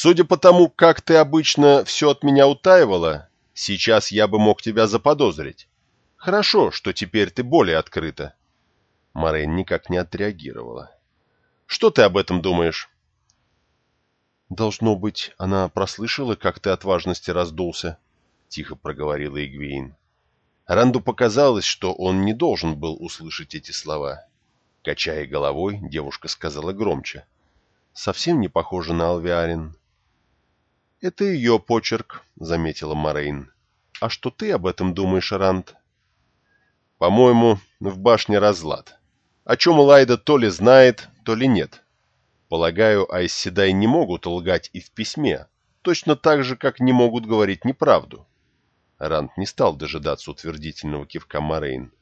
«Судя по тому, как ты обычно все от меня утаивала, сейчас я бы мог тебя заподозрить. Хорошо, что теперь ты более открыта». Морейн никак не отреагировала. «Что ты об этом думаешь?» «Должно быть, она прослышала, как ты от важности раздулся», — тихо проговорила Игвейн. Ранду показалось, что он не должен был услышать эти слова. Качая головой, девушка сказала громче. «Совсем не похоже на Алвиарин». «Это ее почерк», — заметила Морейн. «А что ты об этом думаешь, Ранд?» «По-моему, в башне разлад. О чем Лайда то ли знает, то ли нет. Полагаю, Айсседай не могут лгать и в письме, точно так же, как не могут говорить неправду». Ранд не стал дожидаться утвердительного кивка Морейн.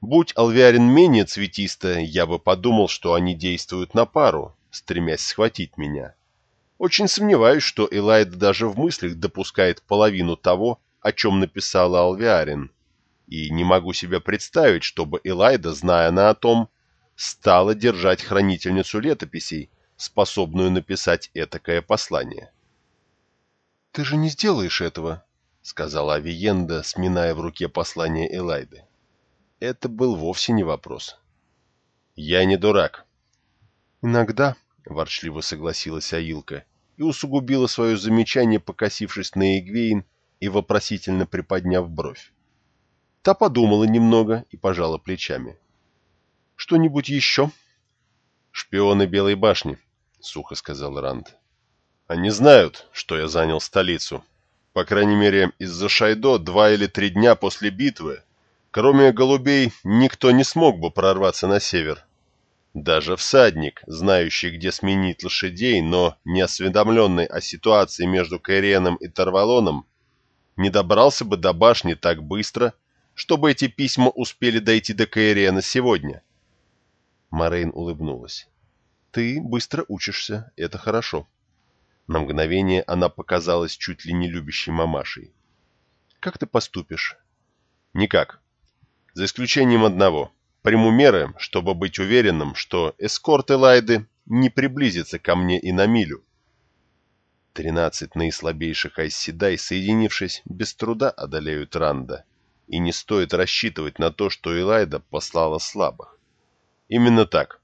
Будь Алвиарин менее цветисто, я бы подумал, что они действуют на пару, стремясь схватить меня. Очень сомневаюсь, что Элайда даже в мыслях допускает половину того, о чем написала Алвиарин. И не могу себе представить, чтобы Элайда, зная она о том, стала держать хранительницу летописей, способную написать этакое послание. «Ты же не сделаешь этого», — сказала Авиенда, сминая в руке послание Элайды. Это был вовсе не вопрос. «Я не дурак». «Иногда», — ворчливо согласилась Аилка и усугубила свое замечание, покосившись на Эгвейн и вопросительно приподняв бровь. Та подумала немного и пожала плечами. «Что-нибудь еще?» «Шпионы Белой башни», — сухо сказал Ранд. «Они знают, что я занял столицу. По крайней мере, из-за Шайдо два или три дня после битвы Кроме голубей, никто не смог бы прорваться на север. Даже всадник, знающий, где сменить лошадей, но не осведомленный о ситуации между Кайреном и Тарвалоном, не добрался бы до башни так быстро, чтобы эти письма успели дойти до Кайрена сегодня. Морейн улыбнулась. «Ты быстро учишься, это хорошо». На мгновение она показалась чуть ли не любящей мамашей. «Как ты поступишь?» «Никак за исключением одного. Приму меры, чтобы быть уверенным, что эскорт Элайды не приблизится ко мне и на милю. Тринадцать наислабейших айсседай, соединившись, без труда одолеют Ранда, и не стоит рассчитывать на то, что Элайда послала слабых. Именно так.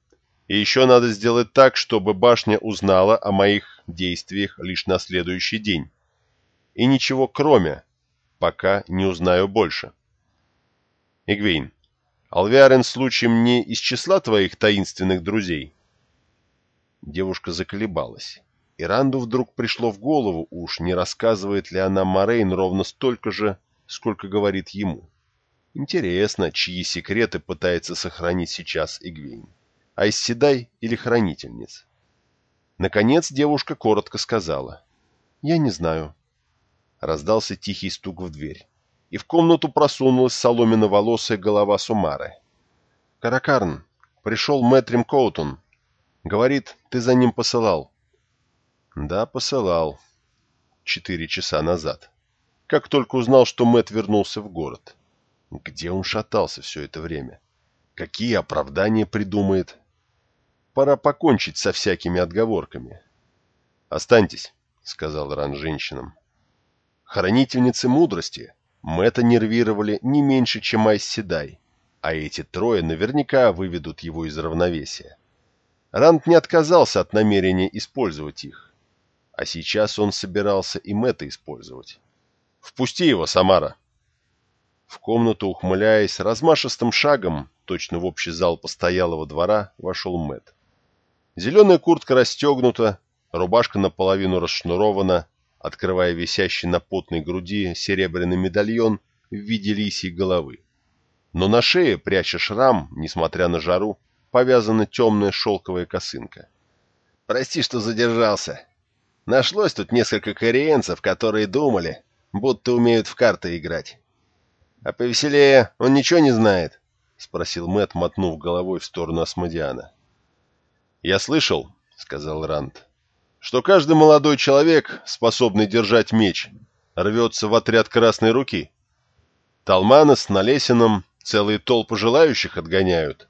И еще надо сделать так, чтобы башня узнала о моих действиях лишь на следующий день. И ничего кроме, пока не узнаю больше. Игвейн, Алвиарен случаем не из числа твоих таинственных друзей?» Девушка заколебалась. И Ранду вдруг пришло в голову, уж не рассказывает ли она Морейн ровно столько же, сколько говорит ему. Интересно, чьи секреты пытается сохранить сейчас Игвейн. Айсседай или Хранительниц? Наконец девушка коротко сказала. «Я не знаю». Раздался тихий стук в дверь и в комнату просунулась соломенно-волосая голова Сумары. «Каракарн, пришел Мэтрим Коутон. Говорит, ты за ним посылал». «Да, посылал. Четыре часа назад. Как только узнал, что Мэт вернулся в город. Где он шатался все это время? Какие оправдания придумает? Пора покончить со всякими отговорками». «Останьтесь», — сказал Ран женщинам. «Хранительницы мудрости» Мэтта нервировали не меньше, чем Айсседай, а эти трое наверняка выведут его из равновесия. Ранд не отказался от намерения использовать их. А сейчас он собирался и Мэтта использовать. «Впусти его, Самара!» В комнату, ухмыляясь, размашистым шагом, точно в общий зал постоялого двора, вошел Мэт. Зеленая куртка расстегнута, рубашка наполовину расшнурована, открывая висящий на потной груди серебряный медальон в виде лисьей головы. Но на шее, пряча шрам, несмотря на жару, повязана темная шелковая косынка. «Прости, что задержался. Нашлось тут несколько кориенцев, которые думали, будто умеют в карты играть. А повеселее он ничего не знает?» — спросил Мэт, мотнув головой в сторону Асмодиана. «Я слышал, — сказал Ранд, — что каждый молодой человек, способный держать меч, рвется в отряд Красной Руки. Талмана с Налесином целые толпы желающих отгоняют,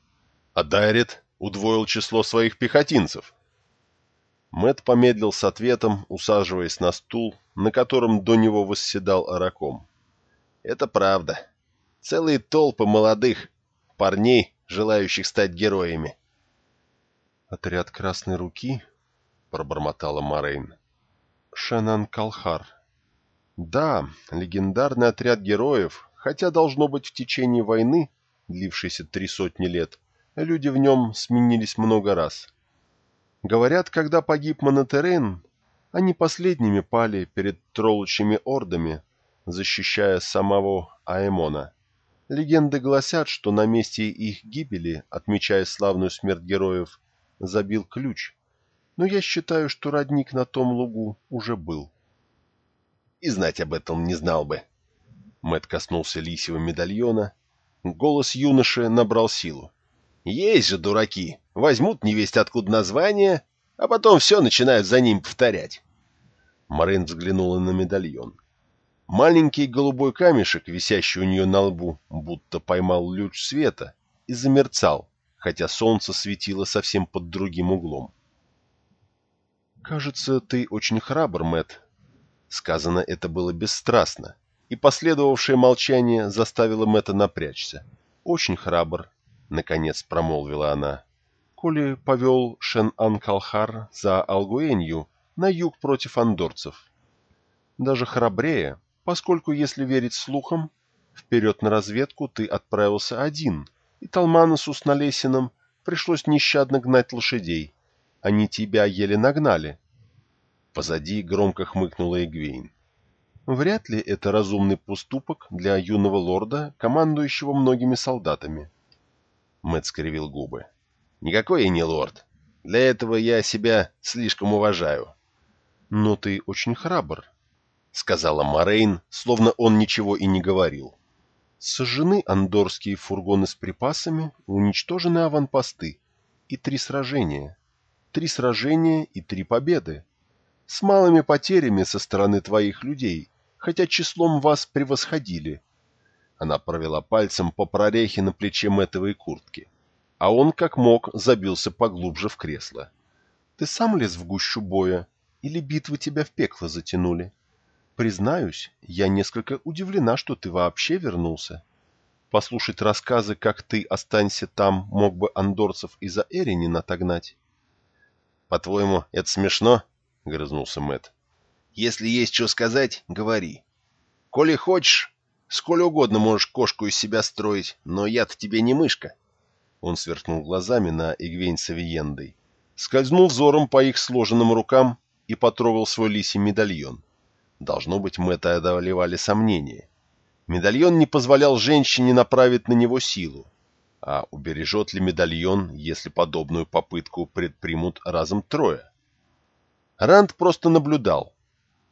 а Дайрет удвоил число своих пехотинцев. Мэт помедлил с ответом, усаживаясь на стул, на котором до него восседал Араком. Это правда. Целые толпы молодых парней, желающих стать героями. «Отряд Красной Руки?» — пробормотала Морейн. «Шенан Калхар». «Да, легендарный отряд героев, хотя должно быть в течение войны, длившейся три сотни лет, люди в нем сменились много раз. Говорят, когда погиб Монотерейн, они последними пали перед троллочьими ордами, защищая самого Аэмона. Легенды гласят, что на месте их гибели, отмечая славную смерть героев, забил ключ. Но я считаю, что родник на том лугу уже был. И знать об этом не знал бы. Мэт коснулся лисьего медальона. Голос юноши набрал силу. Есть же дураки, возьмут невесть откуда название, а потом все начинают за ним повторять. Марин взглянула на медальон. Маленький голубой камешек, висящий у нее на лбу, будто поймал луч света и замерцал, хотя солнце светило совсем под другим углом. «Кажется, ты очень храбр, Мэт. Сказано это было бесстрастно, и последовавшее молчание заставило Мэтта напрячься. «Очень храбр», — наконец промолвила она. «Коли повел Шен-Ан-Калхар за Алгуэнью на юг против андорцев. Даже храбрее, поскольку, если верить слухам, вперед на разведку ты отправился один, и Талманусу с Налесиным пришлось нещадно гнать лошадей. Они тебя еле нагнали». Позади громко хмыкнула Эгвейн. Вряд ли это разумный поступок для юного лорда, командующего многими солдатами. Мэтт скривил губы. «Никакой я не лорд. Для этого я себя слишком уважаю». «Но ты очень храбр», — сказала Морейн, словно он ничего и не говорил. «Сожжены андорские фургоны с припасами, уничтожены аванпосты. И три сражения. Три сражения и три победы. С малыми потерями со стороны твоих людей, хотя числом вас превосходили. Она провела пальцем по прорехе на плече Мэттовой куртки, а он, как мог, забился поглубже в кресло. Ты сам лез в гущу боя, или битвы тебя в пекло затянули? Признаюсь, я несколько удивлена, что ты вообще вернулся. Послушать рассказы, как ты, останься там, мог бы андорцев и за Эринин отогнать. По-твоему, это смешно? — грызнулся Мэт. Если есть что сказать, говори. Коли хочешь, сколь угодно можешь кошку из себя строить, но я-то тебе не мышка. Он сверкнул глазами на Игвень с Авиендой, скользнул взором по их сложенным рукам и потрогал свой лисий медальон. Должно быть, Мэтта одолевали сомнения. Медальон не позволял женщине направить на него силу. А убережет ли медальон, если подобную попытку предпримут разом трое? Ранд просто наблюдал,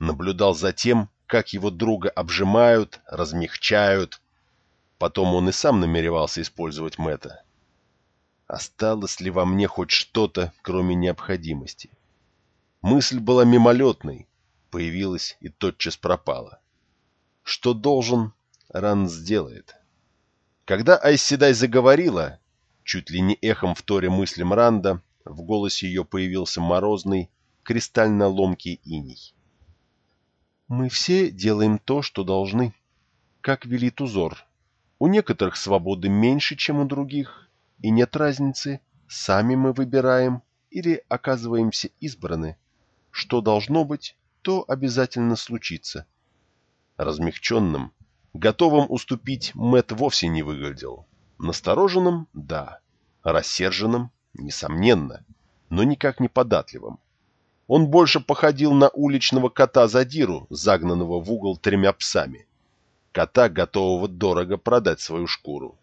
наблюдал за тем, как его друга обжимают, размягчают. Потом он и сам намеревался использовать Мэтта. Осталось ли во мне хоть что-то, кроме необходимости? Мысль была мимолетной, появилась и тотчас пропала. Что должен, Ранд сделает. Когда Айседай заговорила, чуть ли не эхом в торе мыслям Ранда, в голосе ее появился морозный, кристально-ломкий иней. Мы все делаем то, что должны, как велит узор. У некоторых свободы меньше, чем у других, и нет разницы, сами мы выбираем или оказываемся избраны. Что должно быть, то обязательно случится. Размягченным, Готовым уступить Мэт вовсе не выглядел. Настороженным – да. Рассерженным – несомненно, но никак не податливым. Он больше походил на уличного кота-задиру, загнанного в угол тремя псами. Кота, готового дорого продать свою шкуру.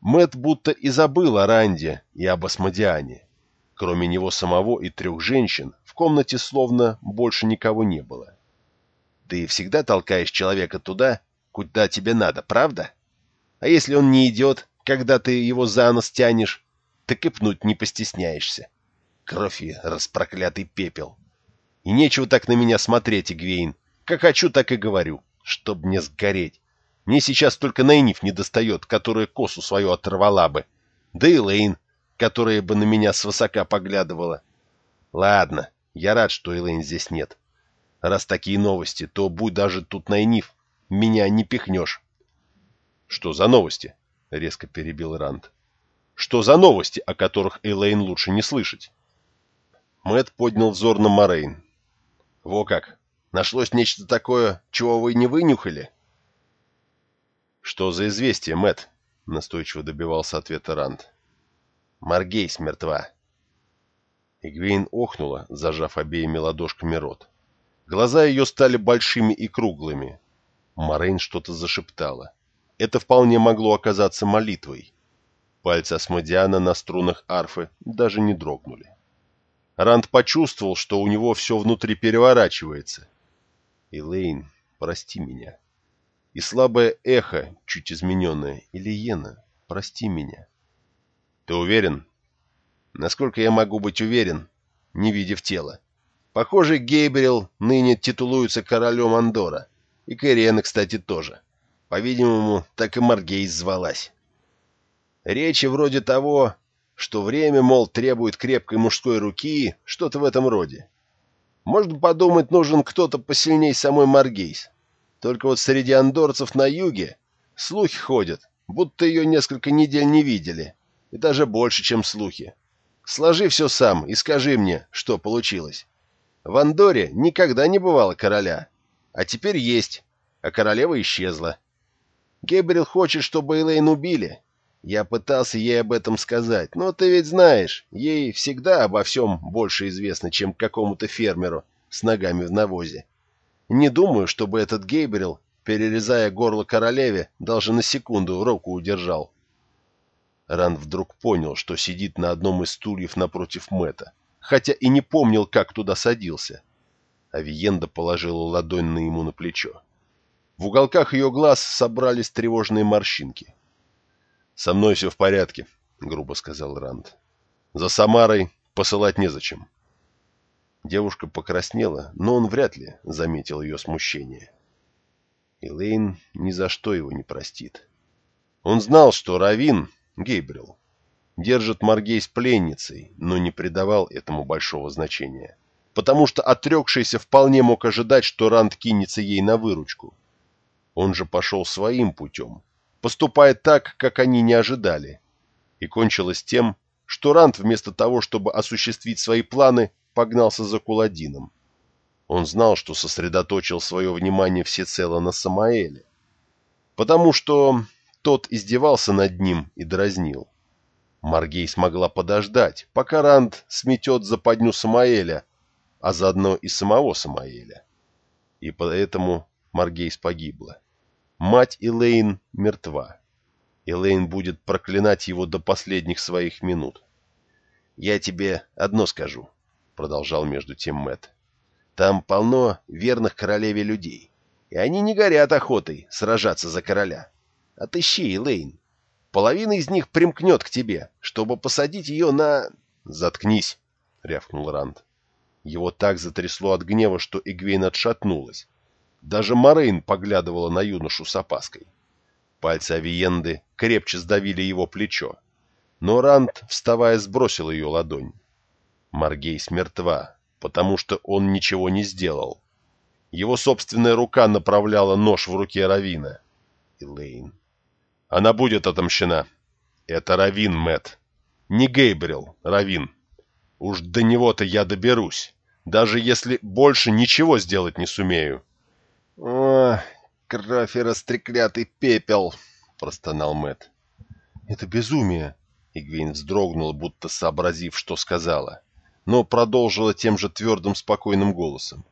Мэт будто и забыл о Ранде и об Асмодиане. Кроме него самого и трех женщин, в комнате словно больше никого не было. «Ты всегда толкаешь человека туда, куда тебе надо, правда? А если он не идет, когда ты его за нос тянешь, так и пнуть не постесняешься. Кровь и распроклятый пепел. И нечего так на меня смотреть, Игвейн. Как хочу, так и говорю, чтоб мне сгореть. Мне сейчас только Найниф не достает, которая косу свою оторвала бы. Да и Лейн, которая бы на меня свысока поглядывала. Ладно, я рад, что Элейн здесь нет. Раз такие новости, то будь даже тут Найниф, меня не пихнешь. — Что за новости? — резко перебил Ранд. — Что за новости, о которых Элейн лучше не слышать? Мэт поднял взор на Морейн. — Во как! Нашлось нечто такое, чего вы не вынюхали? — Что за известие, Мэт? настойчиво добивался ответа Ранд. — Маргейс мертва. Игвейн охнула, зажав обеими ладошками рот. Глаза ее стали большими и круглыми. Морейн что-то зашептала. Это вполне могло оказаться молитвой. Пальцы Асмодиана на струнах арфы даже не дрогнули. Ранд почувствовал, что у него все внутри переворачивается. «Элейн, прости меня». И слабое эхо, чуть измененное, «Ильена, прости меня». «Ты уверен?» «Насколько я могу быть уверен, не видев тела?» Похоже, Гейбрил ныне титулуется королем Андора. И Кэриэна, кстати, тоже. По-видимому, так и Маргейс звалась. Речи вроде того, что время, мол, требует крепкой мужской руки, что-то в этом роде. Можно подумать, нужен кто-то посильней самой Маргейс. Только вот среди андорцев на юге слухи ходят, будто ее несколько недель не видели. И даже больше, чем слухи. Сложи все сам и скажи мне, что получилось. В Андоре никогда не бывало короля. А теперь есть, а королева исчезла. Гебрил хочет, чтобы Элейн убили, я пытался ей об этом сказать, но ты ведь знаешь, ей всегда обо всем больше известно, чем какому-то фермеру с ногами в навозе. Не думаю, чтобы этот Гейбрил, перерезая горло королеве, даже на секунду руку удержал. Ранд вдруг понял, что сидит на одном из стульев напротив Мэта, хотя и не помнил, как туда садился. Авиенда положила ладонь на ему на плечо. В уголках ее глаз собрались тревожные морщинки. «Со мной все в порядке», — грубо сказал Ранд. «За Самарой посылать незачем». Девушка покраснела, но он вряд ли заметил ее смущение. Элейн ни за что его не простит. Он знал, что Равин, Гейбрил, держит Маргейс пленницей, но не придавал этому большого значения, потому что отрекшийся вполне мог ожидать, что Ранд кинется ей на выручку. Он же пошел своим путем, поступая так, как они не ожидали. И кончилось тем, что Рант вместо того, чтобы осуществить свои планы, погнался за Куладином. Он знал, что сосредоточил свое внимание всецело на Самаэле, потому что тот издевался над ним и дразнил. Маргей смогла подождать, пока Ранд сметет западню Самаэля, а заодно и самого Самаэля. И поэтому Маргейс погибла. Мать Элейн мертва. Элейн будет проклинать его до последних своих минут. «Я тебе одно скажу», — продолжал между тем Мэт. «Там полно верных королеве людей, и они не горят охотой сражаться за короля. Отыщи Элейн. Половина из них примкнет к тебе, чтобы посадить ее на...» «Заткнись», — рявкнул Ранд. Его так затрясло от гнева, что Игвейн отшатнулась. Даже Морейн поглядывала на юношу с опаской. Пальцы Авиенды крепче сдавили его плечо. Но Ранд, вставая, сбросил ее ладонь. Маргейс мертва, потому что он ничего не сделал. Его собственная рука направляла нож в руке Равина. Элейн. Она будет отомщена. Это Равин, Мэт. Не Гейбрил, Равин. Уж до него-то я доберусь, даже если больше ничего сделать не сумею. кровь и растреклятый пепел!» — простонал Мэт. «Это безумие!» — Игвейн вздрогнула, будто сообразив, что сказала, но продолжила тем же твердым, спокойным голосом.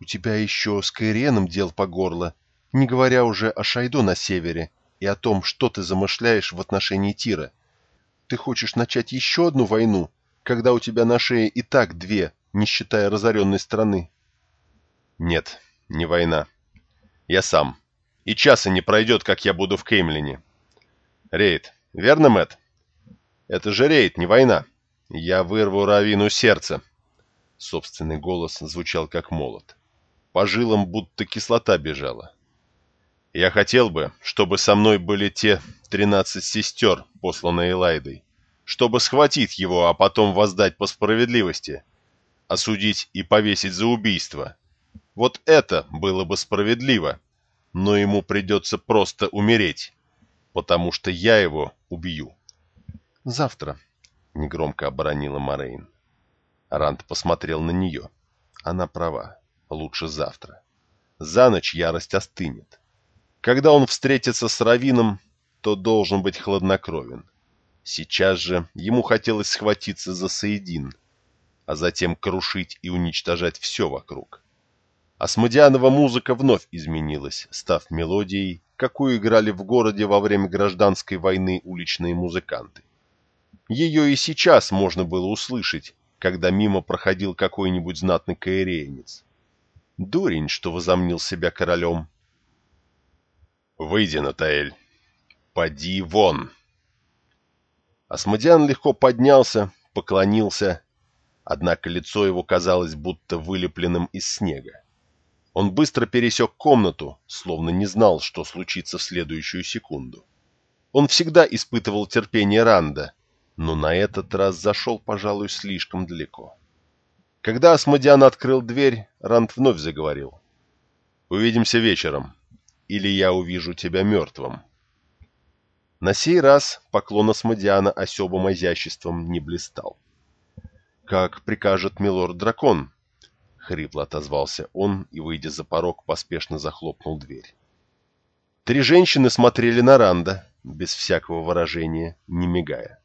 «У тебя еще с Кайреном дел по горло, не говоря уже о Шайдо на севере и о том, что ты замышляешь в отношении Тира. Ты хочешь начать еще одну войну, когда у тебя на шее и так две, не считая разоренной страны?» «Нет, не война. Я сам. И часа не пройдет, как я буду в Кеймлине. Рейд, верно, Мэт? Это же рейд, не война. Я вырву Равину сердце. Собственный голос звучал как молот. По жилам будто кислота бежала. Я хотел бы, чтобы со мной были те тринадцать сестер, посланные Элайдой, чтобы схватить его, а потом воздать по справедливости, осудить и повесить за убийство. Вот это было бы справедливо, но ему придется просто умереть, потому что я его убью. Завтра, — негромко оборонила Морейн. Рант посмотрел на нее. Она права. Лучше завтра. За ночь ярость остынет. Когда он встретится с Равином, то должен быть хладнокровен. Сейчас же ему хотелось схватиться за Саидин, а затем крушить и уничтожать все вокруг. Асмодианова музыка вновь изменилась, став мелодией, какую играли в городе во время гражданской войны уличные музыканты. Ее и сейчас можно было услышать, когда мимо проходил какой-нибудь знатный каиреянец. Дурень, что возомнил себя королем. «Выйди, Натаэль! Поди вон!» Асмодиан легко поднялся, поклонился, однако лицо его казалось будто вылепленным из снега. Он быстро пересек комнату, словно не знал, что случится в следующую секунду. Он всегда испытывал терпение Ранда, но на этот раз зашел, пожалуй, слишком далеко. Когда Асмодиан открыл дверь, Ранд вновь заговорил. «Увидимся вечером, или я увижу тебя мертвым». На сей раз поклон Асмодиана особым изяществом не блистал. «Как прикажет милорд-дракон», — хрипло отозвался он и, выйдя за порог, поспешно захлопнул дверь. Три женщины смотрели на Ранда, без всякого выражения, не мигая.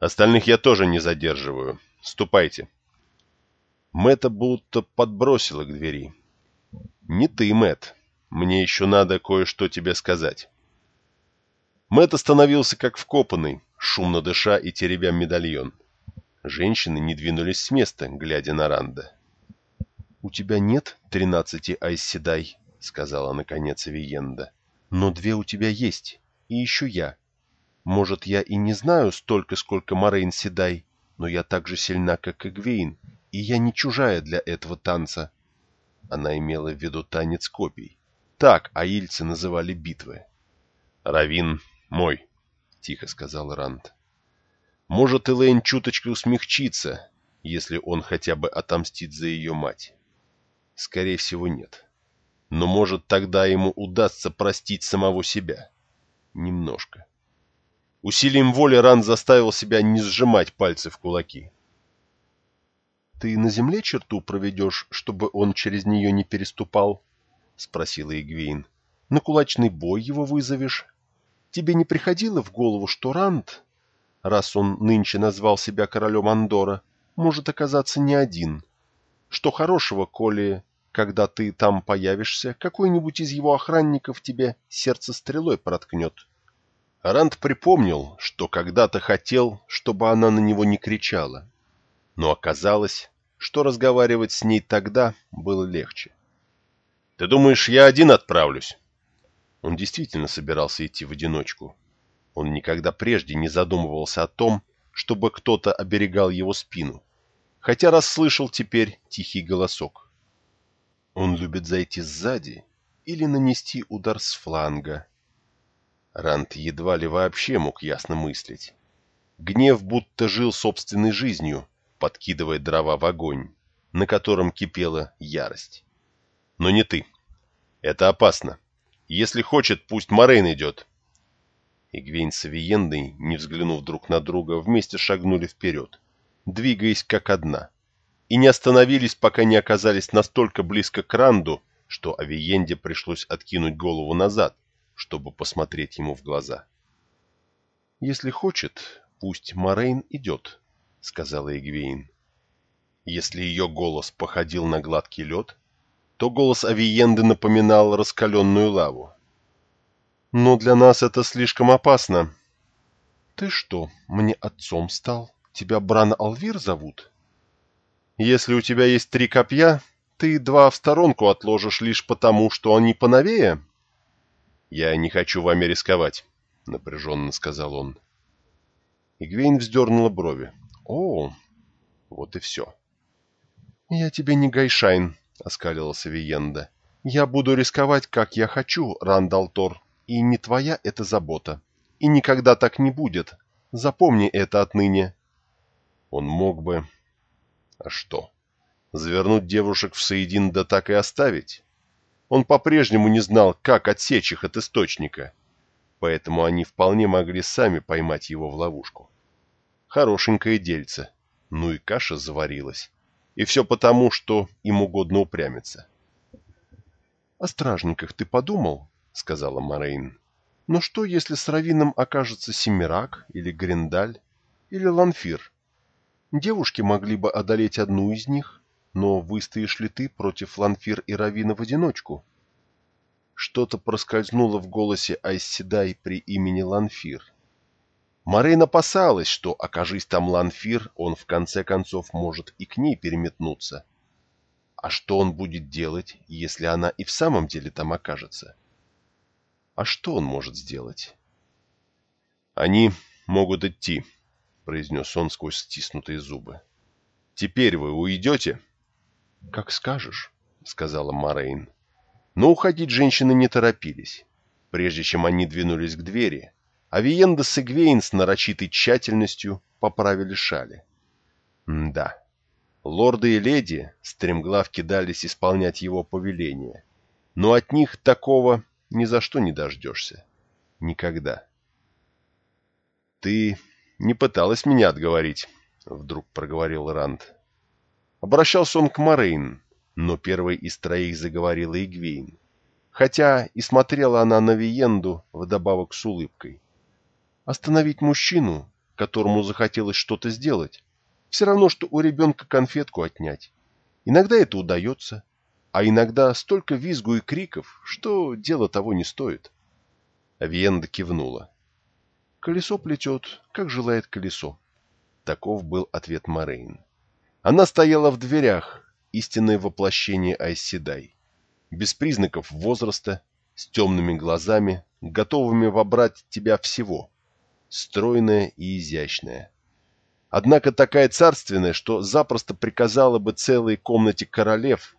Остальных я тоже не задерживаю. Ступайте. Мэтта будто подбросила к двери. Не ты, Мэт. Мне еще надо кое-что тебе сказать. Мэт остановился как вкопанный, шумно дыша и теребя медальон. Женщины не двинулись с места, глядя на Ранда. — У тебя нет тринадцати айсседай, — сказала наконец Виенда. — Но две у тебя есть, и еще я. Может, я и не знаю столько, сколько Морейн Седай, но я так же сильна, как Эгвейн, и я не чужая для этого танца. Она имела в виду танец копий. Так аильцы называли битвы. «Равин мой», — тихо сказал Ранд. «Может, Элэйн чуточку смягчится, если он хотя бы отомстит за ее мать. Скорее всего, нет. Но, может, тогда ему удастся простить самого себя. Немножко. Усилием воли Ран заставил себя не сжимать пальцы в кулаки. «Ты на земле черту проведешь, чтобы он через нее не переступал?» — спросила Игвейн. «На кулачный бой его вызовешь? Тебе не приходило в голову, что Ранд, раз он нынче назвал себя королем Андора, может оказаться не один? Что хорошего, коли, когда ты там появишься, какой-нибудь из его охранников тебе сердце стрелой проткнет?» Ранд припомнил, что когда-то хотел, чтобы она на него не кричала. Но оказалось, что разговаривать с ней тогда было легче. «Ты думаешь, я один отправлюсь?» Он действительно собирался идти в одиночку. Он никогда прежде не задумывался о том, чтобы кто-то оберегал его спину, хотя расслышал теперь тихий голосок. Он любит зайти сзади или нанести удар с фланга, Рант едва ли вообще мог ясно мыслить. Гнев будто жил собственной жизнью, подкидывая дрова в огонь, на котором кипела ярость. Но не ты. Это опасно. Если хочет, пусть Морейн идет. Игвейн с Авиендой, не взглянув друг на друга, вместе шагнули вперед, двигаясь как одна, и не остановились, пока не оказались настолько близко к Ранду, что Авиенде пришлось откинуть голову назад, чтобы посмотреть ему в глаза. «Если хочет, пусть Морейн идет», — сказала Эгвейн. Если ее голос походил на гладкий лед, то голос Авиенды напоминал раскаленную лаву. «Но для нас это слишком опасно». «Ты что, мне отцом стал? Тебя Бран Алвир зовут?» «Если у тебя есть три копья, ты два в сторонку отложишь лишь потому, что они поновее?» «Я не хочу вами рисковать», — напряженно сказал он. Эгвейн вздернула брови. «О, вот и все». «Я тебе не Гайшайн», — оскалился Авиенда. «Я буду рисковать, как я хочу, Ранд ал'Тор, и не твоя это забота. И никогда так не будет. Запомни это отныне». Он мог бы... А что? Завернуть девушек в Саидин да так и оставить? Он по-прежнему не знал, как отсечь их от источника, поэтому они вполне могли сами поймать его в ловушку. Хорошенькое дельце. Ну и каша заварилась. И все потому, что им угодно упрямиться. — О стражниках ты подумал? — сказала Морейн. — Но что, если с Равином окажется Семирак или Гриндаль или Ланфир? Девушки могли бы одолеть одну из них, но выстоишь ли ты против Ланфир и Равина в одиночку? Что-то проскользнуло в голосе Айсседай при имени Ланфир. Морейн опасалась, что, окажись там Ланфир, он в конце концов может и к ней переметнуться. А что он будет делать, если она и в самом деле там окажется? А что он может сделать? «Они могут идти», — произнес он сквозь стиснутые зубы. «Теперь вы уйдете?» «Как скажешь», — сказала Морейн. Но уходить женщины не торопились. Прежде чем они двинулись к двери, Авиенда с Игвейн с нарочитой тщательностью поправили шали. М да, лорды и леди стремглав кидались исполнять его повеление, но от них такого ни за что не дождешься. Никогда. «Ты не пыталась меня отговорить», — вдруг проговорил Ранд. Обращался он к Морейн, но первой из троих заговорила Игвейн, хотя и смотрела она на Виенду вдобавок с улыбкой. Остановить мужчину, которому захотелось что-то сделать, все равно, что у ребенка конфетку отнять. Иногда это удается, а иногда столько визгу и криков, что дело того не стоит. Венда кивнула. Колесо плетет, как желает колесо. Таков был ответ Морейн. Она стояла в дверях, истинное воплощение Айседай. Без признаков возраста, с темными глазами, готовыми вобрать тебя всего стройная и изящная. Однако такая царственная, что запросто приказала бы целой комнате королев,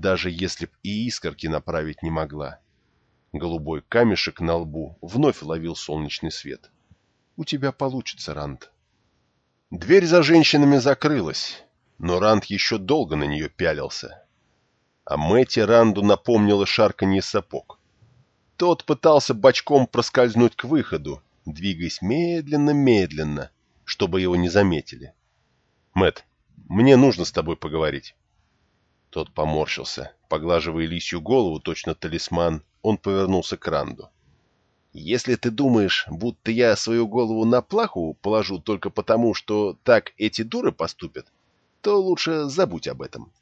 даже если б и искорки направить не могла. Голубой камешек на лбу вновь ловил солнечный свет. «У тебя получится, Ранд». Дверь за женщинами закрылась, но Ранд еще долго на нее пялился. А Мэти Ранду напомнила шарканье сапог. Тот пытался бочком проскользнуть к выходу, двигаясь медленно-медленно, чтобы его не заметили. Мэт, мне нужно с тобой поговорить. Тот поморщился. Поглаживая лисью голову, точно талисман, он повернулся к Ранду. «Если ты думаешь, будто я свою голову на плаху положу только потому, что так эти дуры поступят, то лучше забудь об этом.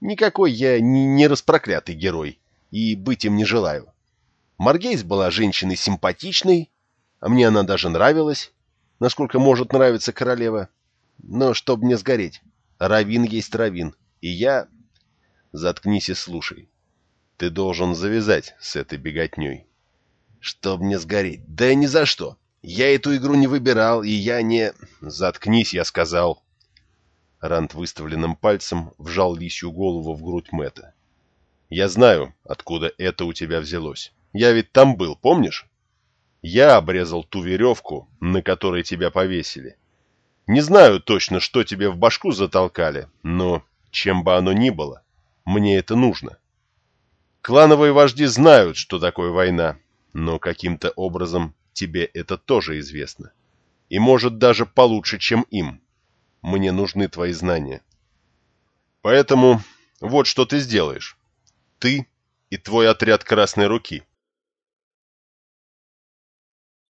Никакой я не, не распроклятый герой, и быть им не желаю. Маргейс была женщиной симпатичной, а мне она даже нравилась, насколько может нравиться королева. Но чтоб не сгореть, равин есть равин, и я... Заткнись и слушай. Ты должен завязать с этой беготней. Чтоб не сгореть. Да ни за что. Я эту игру не выбирал, и я не... Заткнись, я сказал. Рант выставленным пальцем вжал лисью голову в грудь Мэтта. Я знаю, откуда это у тебя взялось. Я ведь там был, помнишь? Я обрезал ту веревку, на которой тебя повесили. Не знаю точно, что тебе в башку затолкали, но, чем бы оно ни было, мне это нужно. Клановые вожди знают, что такое война, но каким-то образом тебе это тоже известно. И может даже получше, чем им. Мне нужны твои знания. Поэтому вот что ты сделаешь. Ты и твой отряд Красной Руки.